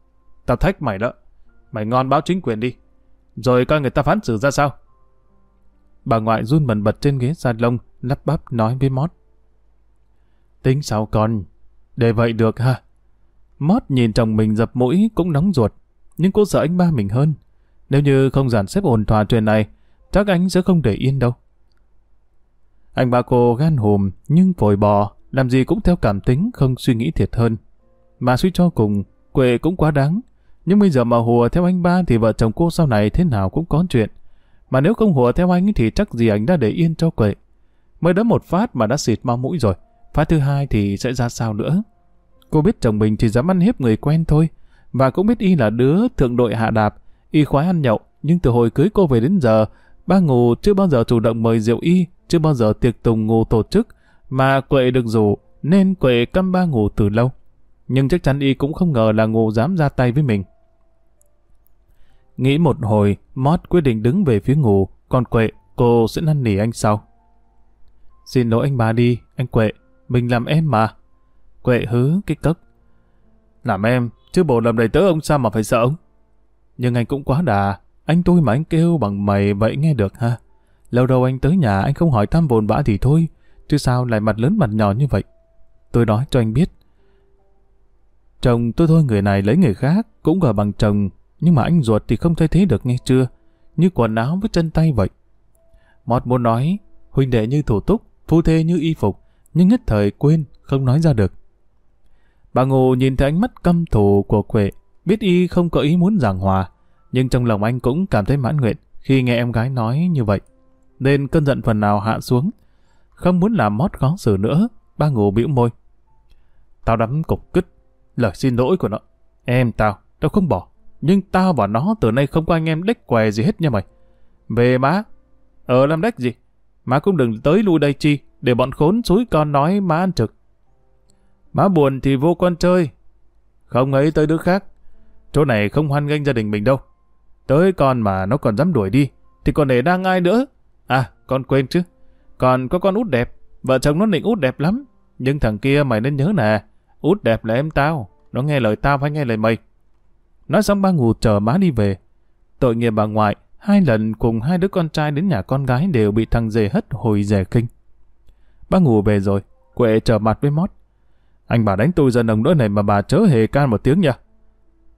Tao thách mày đó. Mày ngon báo chính quyền đi. rồi coi người ta phán xử ra sao. Bà ngoại run bần bật trên ghế salon, lắp bắp nói với Mót. Tính sao con? Để vậy được ha? Mót nhìn chồng mình dập mũi cũng nóng ruột, nhưng cô sợ anh ba mình hơn. Nếu như không dàn xếp ổn thỏa chuyện này, chắc anh sẽ không để yên đâu. Anh ba cô gan hùm nhưng vội bò, làm gì cũng theo cảm tính không suy nghĩ thiệt hơn. Mà suy cho cùng, Quệ cũng quá đáng. Nhưng bây giờ mà hùa theo anh ba thì vợ chồng cô sau này thế nào cũng có chuyện. Mà nếu không hùa theo anh thì chắc gì anh đã để yên cho Quệ. Mới đấm một phát mà đã xịt mau mũi rồi. Phát thứ hai thì sẽ ra sao nữa. Cô biết chồng mình thì dám ăn hiếp người quen thôi. Và cũng biết y là đứa thượng đội hạ đạp. Y khoái ăn nhậu. Nhưng từ hồi cưới cô về đến giờ, ba ngủ chưa bao giờ chủ động mời rượu y, chưa bao giờ tiệc tùng ngủ tổ chức. Mà Quệ được rủ, nên Quệ căm ba ngủ từ lâu. Nhưng chắc chắn y cũng không ngờ là ngủ dám ra tay với mình. Nghĩ một hồi, Mót quyết định đứng về phía ngủ, còn Quệ, cô sẽ năn nỉ anh sau. Xin lỗi anh bà đi, anh Quệ, mình làm em mà. Quệ hứ cái cốc. Làm em, chứ bộ làm đầy tớ ông sao mà phải sợ ông. Nhưng anh cũng quá đà, anh tôi mà anh kêu bằng mày vậy nghe được ha. Lâu đầu anh tới nhà anh không hỏi thăm vồn bã thì thôi, chứ sao lại mặt lớn mặt nhỏ như vậy. Tôi nói cho anh biết. Chồng tôi thôi người này lấy người khác, cũng gọi bằng chồng, nhưng mà anh ruột thì không thay thế được nghe chưa, như quần áo với chân tay vậy. Mọt muốn nói, huynh đệ như thủ túc, phu thê như y phục, nhưng nhất thời quên, không nói ra được. Bà Ngô nhìn thấy ánh mắt căm thù của Quệ, biết y không có ý muốn giảng hòa, nhưng trong lòng anh cũng cảm thấy mãn nguyện khi nghe em gái nói như vậy. Nên cơn giận phần nào hạ xuống. Không muốn làm mót khó xử nữa, ba ngủ bĩu môi. Tao đắm cục cứt, lời xin lỗi của nó. Em tao, tao không bỏ. Nhưng tao và nó từ nay không có anh em đếch què gì hết nha mày. Về má, ở làm đếch gì? Má cũng đừng tới lui đây chi, để bọn khốn suối con nói má ăn trực. Má buồn thì vô con chơi. Không ấy tới đứa khác. Chỗ này không hoan nghênh gia đình mình đâu. Tới con mà nó còn dám đuổi đi, thì còn để đang ai nữa? À, con quên chứ. Còn có con út đẹp, vợ chồng nó định út đẹp lắm. Nhưng thằng kia mày nên nhớ nè, út đẹp là em tao, nó nghe lời tao phải nghe lời mày. Nói xong ba ngủ chờ má đi về. Tội nghiệp bà ngoại, hai lần cùng hai đứa con trai đến nhà con gái đều bị thằng dề hất hồi rẻ kinh. Ba ngủ về rồi, quệ trở mặt với mót. Anh bà đánh tôi dân đồng nữa này mà bà chớ hề can một tiếng nha.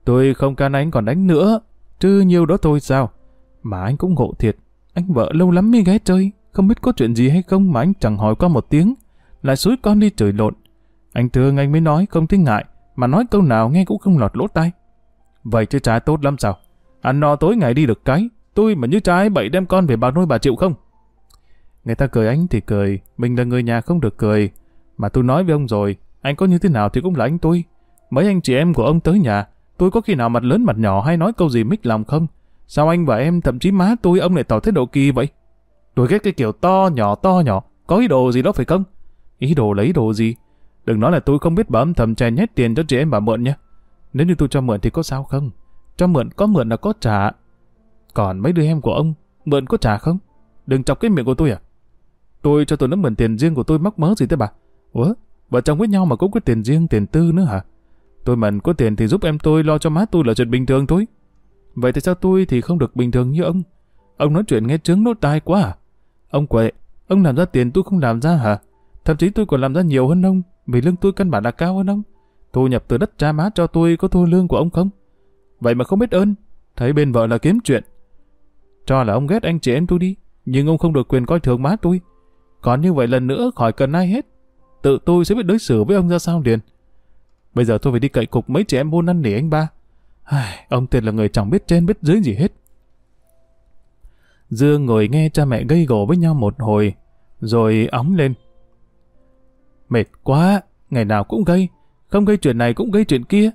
Tôi không can anh còn đánh nữa, chứ nhiều đó thôi sao. Mà anh cũng ngộ thiệt, anh vợ lâu lắm mới ghé chơi, không biết có chuyện gì hay không mà anh chẳng hỏi qua một tiếng, lại suối con đi trời lộn. Anh thương anh mới nói không thấy ngại, mà nói câu nào nghe cũng không lọt lỗ tai. Vậy chứ trái tốt lắm sao? Ăn no tối ngày đi được cái, tôi mà như trái bậy đem con về bà nuôi bà chịu không? Người ta cười anh thì cười, mình là người nhà không được cười. Mà tôi nói với ông rồi, anh có như thế nào thì cũng là anh tôi. Mấy anh chị em của ông tới nhà, tôi có khi nào mặt lớn mặt nhỏ hay nói câu gì mít lòng không? Sao anh và em thậm chí má tôi ông lại tỏ thái độ kỳ vậy? Tôi ghét cái kiểu to nhỏ to nhỏ, có ý đồ gì đó phải không? Ý đồ lấy đồ gì? Đừng nói là tôi không biết bà âm thầm chèn nhét tiền cho chị em bà mượn nhé. Nếu như tôi cho mượn thì có sao không? Cho mượn có mượn là có trả. Còn mấy đứa em của ông, mượn có trả không? Đừng chọc cái miệng của tôi à? Tôi cho tôi nó mượn tiền riêng của tôi mắc mớ gì thế bà? Ủa? Vợ chồng với nhau mà cũng có tiền riêng, tiền tư nữa hả? Tôi mần có tiền thì giúp em tôi lo cho má tôi là chuyện bình thường thôi. Vậy tại sao tôi thì không được bình thường như ông? Ông nói chuyện nghe trướng nốt tai quá à? Ông quệ, ông làm ra tiền tôi không làm ra hả? Thậm chí tôi còn làm ra nhiều hơn ông, vì lương tôi căn bản là cao hơn ông. Thu nhập từ đất cha má cho tôi có thu lương của ông không? Vậy mà không biết ơn, thấy bên vợ là kiếm chuyện. Cho là ông ghét anh chị em tôi đi, nhưng ông không được quyền coi thường má tôi. Còn như vậy lần nữa khỏi cần ai hết. Tự tôi sẽ biết đối xử với ông ra sao liền. Bây giờ tôi phải đi cậy cục mấy chị em buôn ăn nỉ anh ba. Ai, ông tiền là người chẳng biết trên biết dưới gì hết. Dương ngồi nghe cha mẹ gây gổ với nhau một hồi, rồi óng lên. Mệt quá, ngày nào cũng gây, không gây chuyện này cũng gây chuyện kia.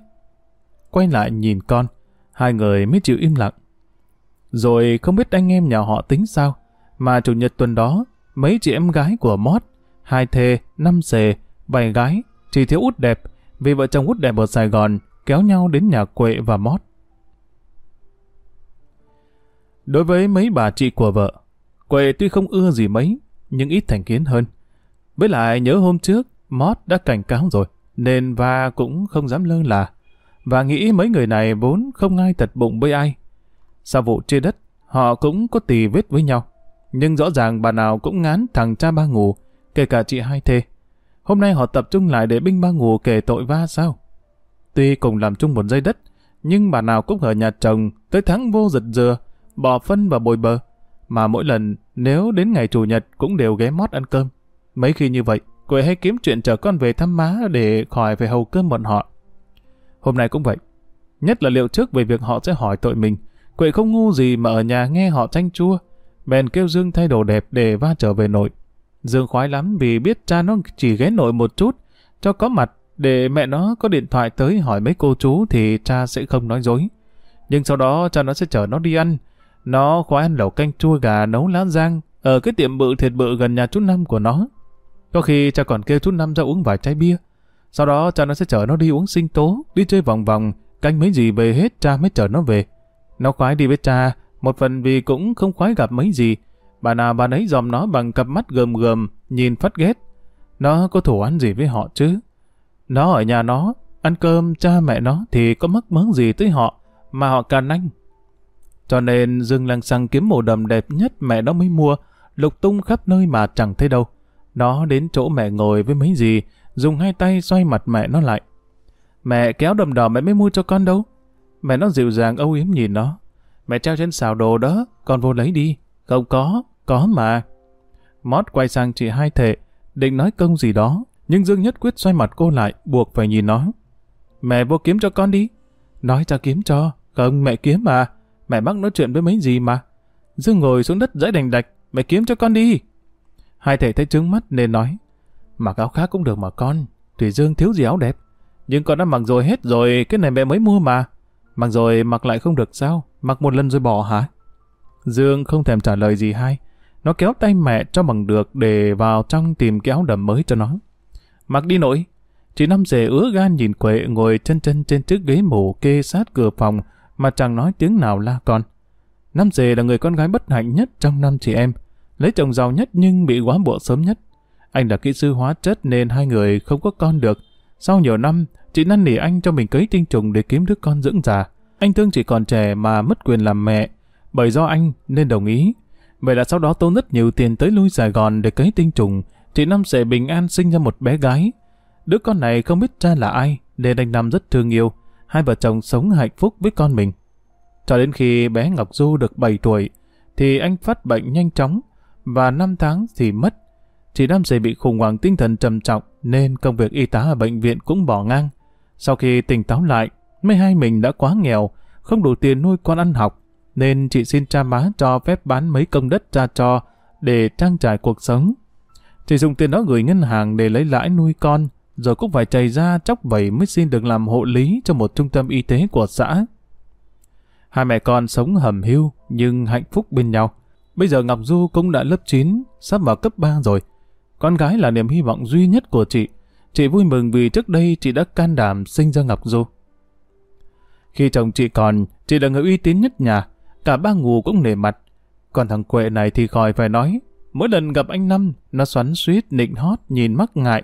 Quay lại nhìn con, hai người mới chịu im lặng. Rồi không biết anh em nhà họ tính sao, mà chủ nhật tuần đó, mấy chị em gái của Mót, hai thê, năm xề, vài gái, chỉ thiếu út đẹp, vì vợ chồng út đẹp ở Sài Gòn kéo nhau đến nhà Quệ và Mót. Đối với mấy bà chị của vợ, Quệ tuy không ưa gì mấy, nhưng ít thành kiến hơn. Với lại nhớ hôm trước, Mót đã cảnh cáo rồi, nên và cũng không dám lơ là. Và nghĩ mấy người này vốn không ai thật bụng với ai. Sau vụ chia đất, họ cũng có tì vết với nhau. Nhưng rõ ràng bà nào cũng ngán thằng cha ba ngủ, kể cả chị hai thê. Hôm nay họ tập trung lại để binh ba ngủ kể tội va sao? Tuy cùng làm chung một dây đất, nhưng bà nào cũng ở nhà chồng tới tháng vô giật dừa, bỏ phân và bồi bờ. Mà mỗi lần nếu đến ngày chủ nhật cũng đều ghé mót ăn cơm. Mấy khi như vậy, Quệ hay kiếm chuyện chở con về thăm má để khỏi phải hầu cơm bọn họ. Hôm nay cũng vậy. Nhất là liệu trước về việc họ sẽ hỏi tội mình. Quệ không ngu gì mà ở nhà nghe họ tranh chua. Bèn kêu Dương thay đồ đẹp để va trở về nội. Dương khoái lắm vì biết cha nó chỉ ghé nội một chút, cho có mặt để mẹ nó có điện thoại tới hỏi mấy cô chú thì cha sẽ không nói dối. Nhưng sau đó cha nó sẽ chở nó đi ăn. Nó khoái ăn lẩu canh chua gà nấu lá rang ở cái tiệm bự thiệt bự gần nhà chú Năm của nó. Có khi cha còn kêu chú Năm ra uống vài chai bia. Sau đó cha nó sẽ chở nó đi uống sinh tố, đi chơi vòng vòng, canh mấy gì về hết cha mới chở nó về. Nó khoái đi với cha, một phần vì cũng không khoái gặp mấy gì. Bà nào bà nấy dòm nó bằng cặp mắt gờm gờm nhìn phát ghét. Nó có thủ án gì với họ chứ? Nó ở nhà nó, ăn cơm cha mẹ nó thì có mắc mớ gì tới họ, mà họ càn anh. Cho nên Dương lăng xăng kiếm màu đầm đẹp nhất mẹ nó mới mua, lục tung khắp nơi mà chẳng thấy đâu. Nó đến chỗ mẹ ngồi với mấy gì, dùng hai tay xoay mặt mẹ nó lại. Mẹ kéo đầm đỏ mẹ mới mua cho con đâu. Mẹ nó dịu dàng âu yếm nhìn nó. Mẹ treo trên xào đồ đó, con vô lấy đi. Không có, có mà. Mót quay sang chị hai thệ, định nói công gì đó, nhưng Dương nhất quyết xoay mặt cô lại, buộc phải nhìn nó. Mẹ vô kiếm cho con đi. Nói cho kiếm cho, không mẹ kiếm mà. Mẹ bắt nói chuyện với mấy gì mà. Dương ngồi xuống đất dãy đành đạch, mẹ kiếm cho con đi. Hai thầy thấy trướng mắt nên nói, mặc áo khác cũng được mà con, Thủy Dương thiếu gì áo đẹp. Nhưng con đã mặc rồi hết rồi, cái này mẹ mới mua mà. Mặc rồi mặc lại không được sao, mặc một lần rồi bỏ hả? Dương không thèm trả lời gì hai. Nó kéo tay mẹ cho bằng được để vào trong tìm cái áo đầm mới cho nó. Mặc đi nội. Chị Năm rể ứa gan nhìn Quệ ngồi chân chân trên chiếc ghế mù kê sát cửa phòng mà chẳng nói tiếng nào la con. Năm rể là người con gái bất hạnh nhất trong năm chị em lấy chồng giàu nhất nhưng bị quá bộ sớm nhất. Anh là kỹ sư hóa chất nên hai người không có con được. Sau nhiều năm, chị năn nỉ anh cho mình cấy tinh trùng để kiếm đứa con dưỡng già. Anh thương chỉ còn trẻ mà mất quyền làm mẹ, bởi do anh nên đồng ý. Vậy là sau đó tốn rất nhiều tiền tới lui Sài Gòn để cấy tinh trùng, chị Năm sẽ bình an sinh ra một bé gái. Đứa con này không biết cha là ai, nên anh Năm rất thương yêu. Hai vợ chồng sống hạnh phúc với con mình. Cho đến khi bé Ngọc Du được 7 tuổi, thì anh phát bệnh nhanh chóng, và 5 tháng thì mất. Chị Năm sẽ bị khủng hoảng tinh thần trầm trọng nên công việc y tá ở bệnh viện cũng bỏ ngang. Sau khi tỉnh táo lại, mấy hai mình đã quá nghèo, không đủ tiền nuôi con ăn học, nên chị xin cha má cho phép bán mấy công đất cha cho để trang trải cuộc sống. Chị dùng tiền đó gửi ngân hàng để lấy lãi nuôi con, rồi cũng phải chảy ra chóc vẩy mới xin được làm hộ lý cho một trung tâm y tế của xã. Hai mẹ con sống hầm hưu nhưng hạnh phúc bên nhau. Bây giờ Ngọc Du cũng đã lớp 9, sắp vào cấp 3 rồi. Con gái là niềm hy vọng duy nhất của chị. Chị vui mừng vì trước đây chị đã can đảm sinh ra Ngọc Du. Khi chồng chị còn, chị là người uy tín nhất nhà. Cả ba ngủ cũng nề mặt. Còn thằng Quệ này thì khỏi phải nói. Mỗi lần gặp anh Năm, nó xoắn suýt, nịnh hót, nhìn mắc ngại.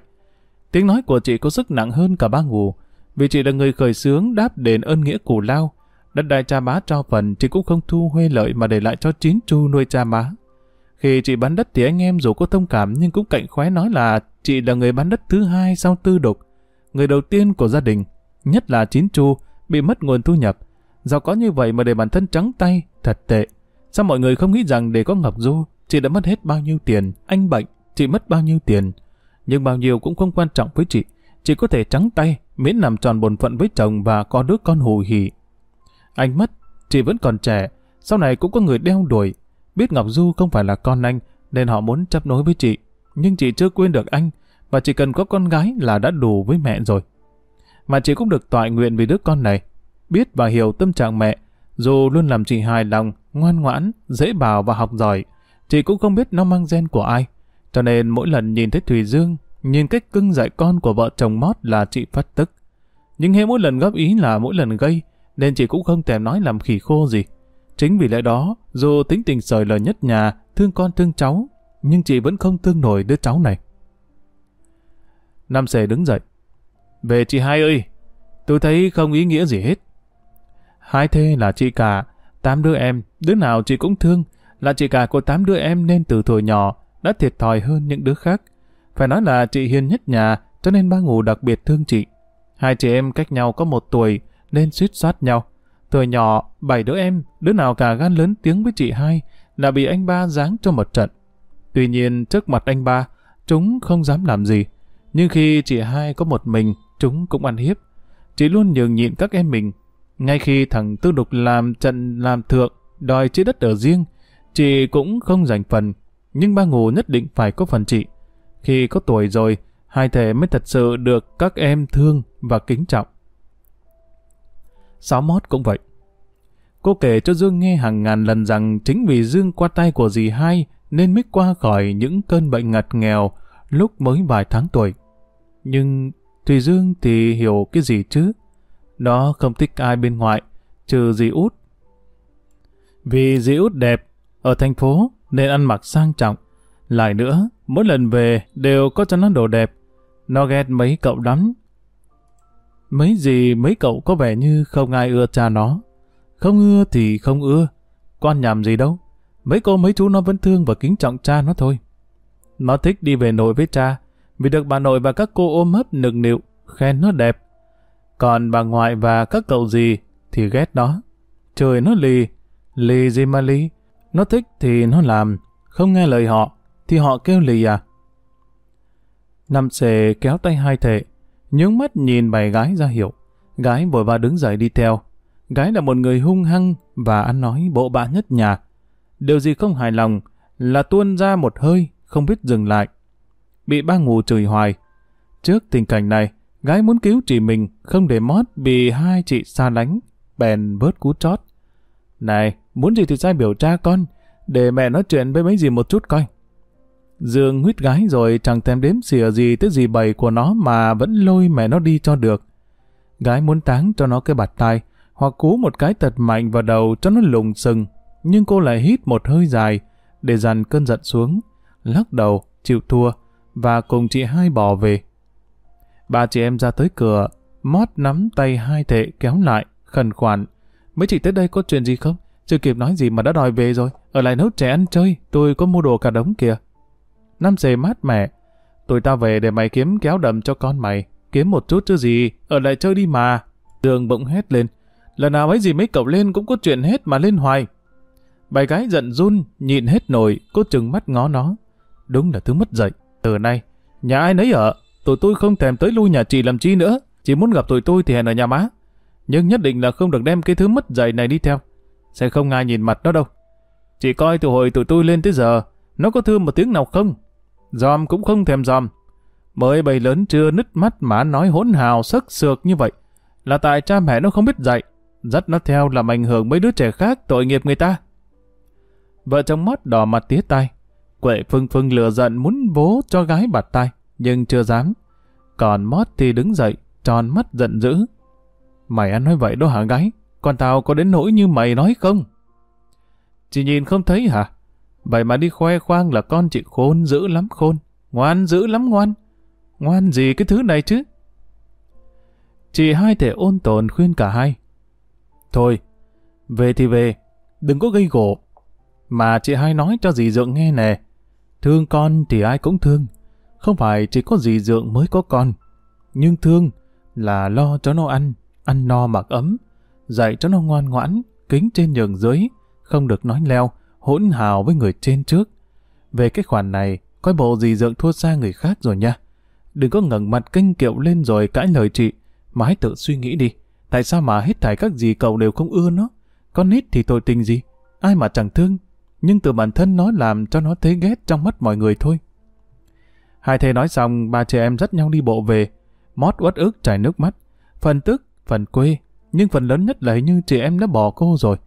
Tiếng nói của chị có sức nặng hơn cả ba ngủ. Vì chị là người khởi sướng đáp đền ơn nghĩa củ lao. Đất đai cha bá cho phần chị cũng không thu huê lợi mà để lại cho chín chu nuôi cha má. Khi chị bán đất thì anh em dù có thông cảm nhưng cũng cạnh khóe nói là chị là người bán đất thứ hai sau tư đục. Người đầu tiên của gia đình, nhất là chín chu, bị mất nguồn thu nhập. Giàu có như vậy mà để bản thân trắng tay, thật tệ. Sao mọi người không nghĩ rằng để có Ngọc Du, chị đã mất hết bao nhiêu tiền, anh bệnh, chị mất bao nhiêu tiền. Nhưng bao nhiêu cũng không quan trọng với chị. Chị có thể trắng tay, miễn làm tròn bổn phận với chồng và có đứa con hù hỉ. Anh mất, chị vẫn còn trẻ, sau này cũng có người đeo đuổi. Biết Ngọc Du không phải là con anh, nên họ muốn chấp nối với chị. Nhưng chị chưa quên được anh, và chỉ cần có con gái là đã đủ với mẹ rồi. Mà chị cũng được tọa nguyện vì đứa con này. Biết và hiểu tâm trạng mẹ, dù luôn làm chị hài lòng, ngoan ngoãn, dễ bảo và học giỏi, chị cũng không biết nó mang gen của ai. Cho nên mỗi lần nhìn thấy Thùy Dương, nhìn cách cưng dạy con của vợ chồng Mót là chị phát tức. Nhưng hay mỗi lần góp ý là mỗi lần gây, nên chị cũng không thèm nói làm khỉ khô gì. Chính vì lẽ đó, dù tính tình sời lời nhất nhà, thương con thương cháu, nhưng chị vẫn không thương nổi đứa cháu này. Nam Sề đứng dậy. Về chị hai ơi, tôi thấy không ý nghĩa gì hết. Hai thê là chị cả, Tám đứa em, đứa nào chị cũng thương, là chị cả của tám đứa em nên từ tuổi nhỏ đã thiệt thòi hơn những đứa khác. Phải nói là chị hiền nhất nhà, cho nên ba ngủ đặc biệt thương chị. Hai chị em cách nhau có một tuổi, nên suýt soát nhau. Tuổi nhỏ, bảy đứa em, đứa nào cả gan lớn tiếng với chị hai, là bị anh ba giáng cho một trận. Tuy nhiên, trước mặt anh ba, chúng không dám làm gì. Nhưng khi chị hai có một mình, chúng cũng ăn hiếp. Chị luôn nhường nhịn các em mình. Ngay khi thằng Tư Đục làm trận làm thượng, đòi chia đất ở riêng, chị cũng không giành phần. Nhưng ba ngủ nhất định phải có phần chị. Khi có tuổi rồi, hai thể mới thật sự được các em thương và kính trọng. Sáu mót cũng vậy. Cô kể cho Dương nghe hàng ngàn lần rằng chính vì Dương qua tay của dì hai nên mới qua khỏi những cơn bệnh ngặt nghèo lúc mới vài tháng tuổi. Nhưng Thùy Dương thì hiểu cái gì chứ? Nó không thích ai bên ngoài, trừ dì út. Vì dì út đẹp, ở thành phố nên ăn mặc sang trọng. Lại nữa, mỗi lần về đều có cho nó đồ đẹp. Nó ghét mấy cậu lắm. Mấy gì mấy cậu có vẻ như không ai ưa cha nó. Không ưa thì không ưa. Con nhầm gì đâu. Mấy cô mấy chú nó vẫn thương và kính trọng cha nó thôi. Nó thích đi về nội với cha, vì được bà nội và các cô ôm hấp nực nịu, khen nó đẹp. Còn bà ngoại và các cậu gì thì ghét nó. Trời nó lì, lì gì mà lì. Nó thích thì nó làm, không nghe lời họ, thì họ kêu lì à. Năm xề kéo tay hai thệ, nhướng mắt nhìn bài gái ra hiệu, Gái vội vã đứng dậy đi theo. Gái là một người hung hăng và ăn nói bộ bạ nhất nhà. Điều gì không hài lòng là tuôn ra một hơi, không biết dừng lại. Bị ba ngủ chửi hoài. Trước tình cảnh này, gái muốn cứu chị mình, không để mót bị hai chị xa lánh, bèn bớt cú chót. Này, muốn gì thì sai biểu cha con, để mẹ nói chuyện với mấy gì một chút coi. Dương huyết gái rồi chẳng thèm đếm xỉa gì tới gì bầy của nó mà vẫn lôi mẹ nó đi cho được. Gái muốn táng cho nó cái bạt tai, hoặc cú một cái tật mạnh vào đầu cho nó lùng sừng, nhưng cô lại hít một hơi dài để dằn cơn giận xuống, lắc đầu, chịu thua và cùng chị hai bỏ về. Ba chị em ra tới cửa, mót nắm tay hai thệ kéo lại, khẩn khoản. Mấy chị tới đây có chuyện gì không? Chưa kịp nói gì mà đã đòi về rồi. Ở lại nấu trẻ ăn chơi, tôi có mua đồ cả đống kìa. Năm dề mát mẻ. Tụi tao về để mày kiếm kéo đầm cho con mày. Kiếm một chút chứ gì, ở lại chơi đi mà. Đường bỗng hét lên. Lần nào ấy gì mấy cậu lên cũng có chuyện hết mà lên hoài. Bài gái giận run, nhịn hết nổi, cô chừng mắt ngó nó. Đúng là thứ mất dạy. Từ nay, nhà ai nấy ở, tụi tôi không thèm tới lui nhà chị làm chi nữa. Chỉ muốn gặp tụi tôi thì hẹn ở nhà má. Nhưng nhất định là không được đem cái thứ mất dạy này đi theo. Sẽ không ai nhìn mặt nó đâu. Chị coi từ hồi tụi tôi lên tới giờ, nó có thương một tiếng nào không? Dòm cũng không thèm dòm. Mới bầy lớn chưa nứt mắt mà nói hỗn hào sắc sược như vậy. Là tại cha mẹ nó không biết dạy. Dắt nó theo làm ảnh hưởng mấy đứa trẻ khác tội nghiệp người ta. Vợ chồng mót đỏ mặt tía tay. Quệ phưng phưng lừa giận muốn vố cho gái bạt tay, nhưng chưa dám. Còn mót thì đứng dậy, tròn mắt giận dữ. Mày ăn nói vậy đó hả gái? Còn tao có đến nỗi như mày nói không? Chị nhìn không thấy hả? Vậy mà đi khoe khoang là con chị khôn dữ lắm khôn. Ngoan dữ lắm ngoan. Ngoan gì cái thứ này chứ? Chị hai thể ôn tồn khuyên cả hai. Thôi, về thì về, đừng có gây gổ. Mà chị hai nói cho dì Dượng nghe nè. Thương con thì ai cũng thương. Không phải chỉ có dì Dượng mới có con. Nhưng thương là lo cho nó ăn, ăn no mặc ấm, dạy cho nó ngoan ngoãn, kính trên nhường dưới, không được nói leo, hỗn hào với người trên trước. Về cái khoản này, coi bộ dì dượng thua xa người khác rồi nha. Đừng có ngẩng mặt kinh kiệu lên rồi cãi lời chị, mà hãy tự suy nghĩ đi. Tại sao mà hết thảy các dì cậu đều không ưa nó? Con nít thì tội tình gì? Ai mà chẳng thương? Nhưng từ bản thân nó làm cho nó thấy ghét trong mắt mọi người thôi. Hai thầy nói xong, ba trẻ em dắt nhau đi bộ về. Mót uất ức chảy nước mắt. Phần tức, phần quê. Nhưng phần lớn nhất là hình như chị em đã bỏ cô rồi.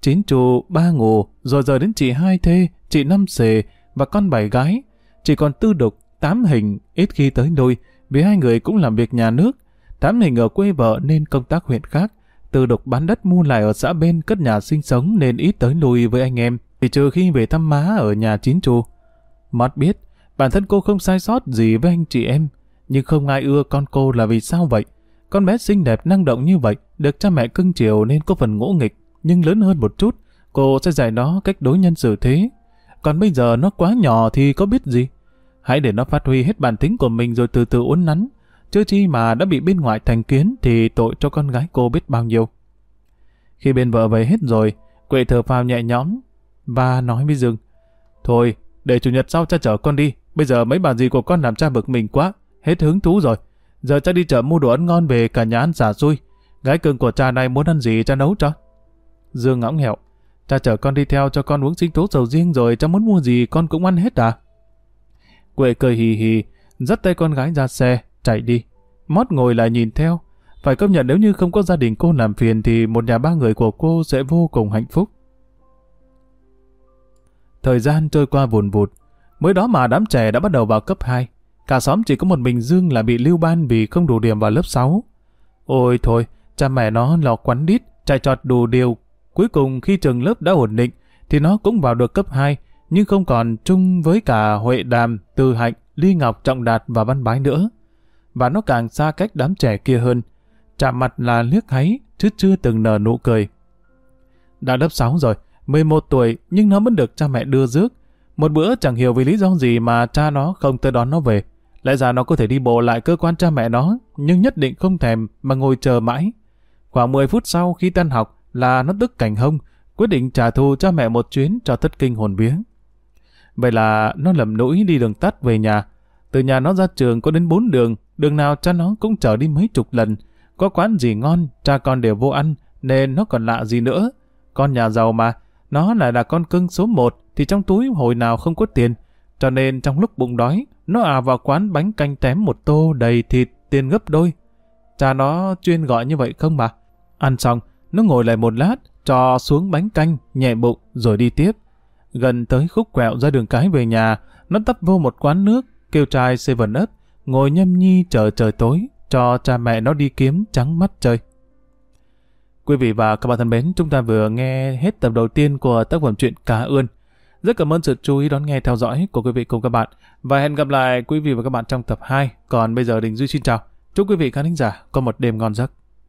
Chín trụ, ba ngủ, rồi giờ đến chị hai thê, chị năm xề và con bảy gái. Chỉ còn tư đục, tám hình, ít khi tới đôi, vì hai người cũng làm việc nhà nước. Tám hình ở quê vợ nên công tác huyện khác. Tư đục bán đất mua lại ở xã bên cất nhà sinh sống nên ít tới lui với anh em, chỉ trừ khi về thăm má ở nhà chín trụ. Mót biết, bản thân cô không sai sót gì với anh chị em, nhưng không ai ưa con cô là vì sao vậy? Con bé xinh đẹp năng động như vậy, được cha mẹ cưng chiều nên có phần ngỗ nghịch, nhưng lớn hơn một chút, cô sẽ dạy nó cách đối nhân xử thế. Còn bây giờ nó quá nhỏ thì có biết gì. Hãy để nó phát huy hết bản tính của mình rồi từ từ uốn nắn. Chứ chi mà đã bị bên ngoài thành kiến thì tội cho con gái cô biết bao nhiêu. Khi bên vợ về hết rồi, Quệ thở phào nhẹ nhõm và nói với Dương. Thôi, để chủ nhật sau cha chở con đi. Bây giờ mấy bà gì của con làm cha bực mình quá. Hết hứng thú rồi. Giờ cha đi chợ mua đồ ăn ngon về cả nhà ăn xả xui. Gái cưng của cha này muốn ăn gì cha nấu cho. Dương ngõng hẹo. Cha chở con đi theo cho con uống sinh tố sầu riêng rồi cha muốn mua gì con cũng ăn hết à. Quệ cười hì hì, dắt tay con gái ra xe, chạy đi. Mót ngồi lại nhìn theo. Phải công nhận nếu như không có gia đình cô làm phiền thì một nhà ba người của cô sẽ vô cùng hạnh phúc. Thời gian trôi qua vùn vụt. Mới đó mà đám trẻ đã bắt đầu vào cấp 2. Cả xóm chỉ có một mình Dương là bị lưu ban vì không đủ điểm vào lớp 6. Ôi thôi, cha mẹ nó lò quắn đít, chạy trọt đủ điều. Cuối cùng khi trường lớp đã ổn định, thì nó cũng vào được cấp 2, nhưng không còn chung với cả Huệ Đàm, Từ Hạnh, Ly Ngọc, Trọng Đạt và Văn Bái nữa. Và nó càng xa cách đám trẻ kia hơn. Chạm mặt là liếc háy, chứ chưa từng nở nụ cười. Đã lớp 6 rồi, 11 tuổi nhưng nó vẫn được cha mẹ đưa rước. Một bữa chẳng hiểu vì lý do gì mà cha nó không tới đón nó về. Lẽ ra nó có thể đi bộ lại cơ quan cha mẹ nó, nhưng nhất định không thèm mà ngồi chờ mãi. Khoảng 10 phút sau khi tan học là nó tức cảnh hông, quyết định trả thù cha mẹ một chuyến cho thất kinh hồn vía. Vậy là nó lầm nỗi đi đường tắt về nhà. Từ nhà nó ra trường có đến bốn đường, đường nào cha nó cũng chở đi mấy chục lần. Có quán gì ngon, cha con đều vô ăn, nên nó còn lạ gì nữa. Con nhà giàu mà, nó lại là con cưng số một, thì trong túi hồi nào không có tiền. Cho nên trong lúc bụng đói, nó à vào quán bánh canh tém một tô đầy thịt, tiền gấp đôi. Cha nó chuyên gọi như vậy không mà. Ăn xong, nó ngồi lại một lát, cho xuống bánh canh, nhẹ bụng, rồi đi tiếp. Gần tới khúc quẹo ra đường cái về nhà, nó tấp vô một quán nước, kêu trai Seven Up, ngồi nhâm nhi chờ trời tối, cho cha mẹ nó đi kiếm trắng mắt chơi. Quý vị và các bạn thân mến, chúng ta vừa nghe hết tập đầu tiên của tác phẩm truyện Cá Ươn. Rất cảm ơn sự chú ý đón nghe theo dõi của quý vị cùng các bạn. Và hẹn gặp lại quý vị và các bạn trong tập 2. Còn bây giờ Đình Duy xin chào. Chúc quý vị khán thính giả có một đêm ngon giấc.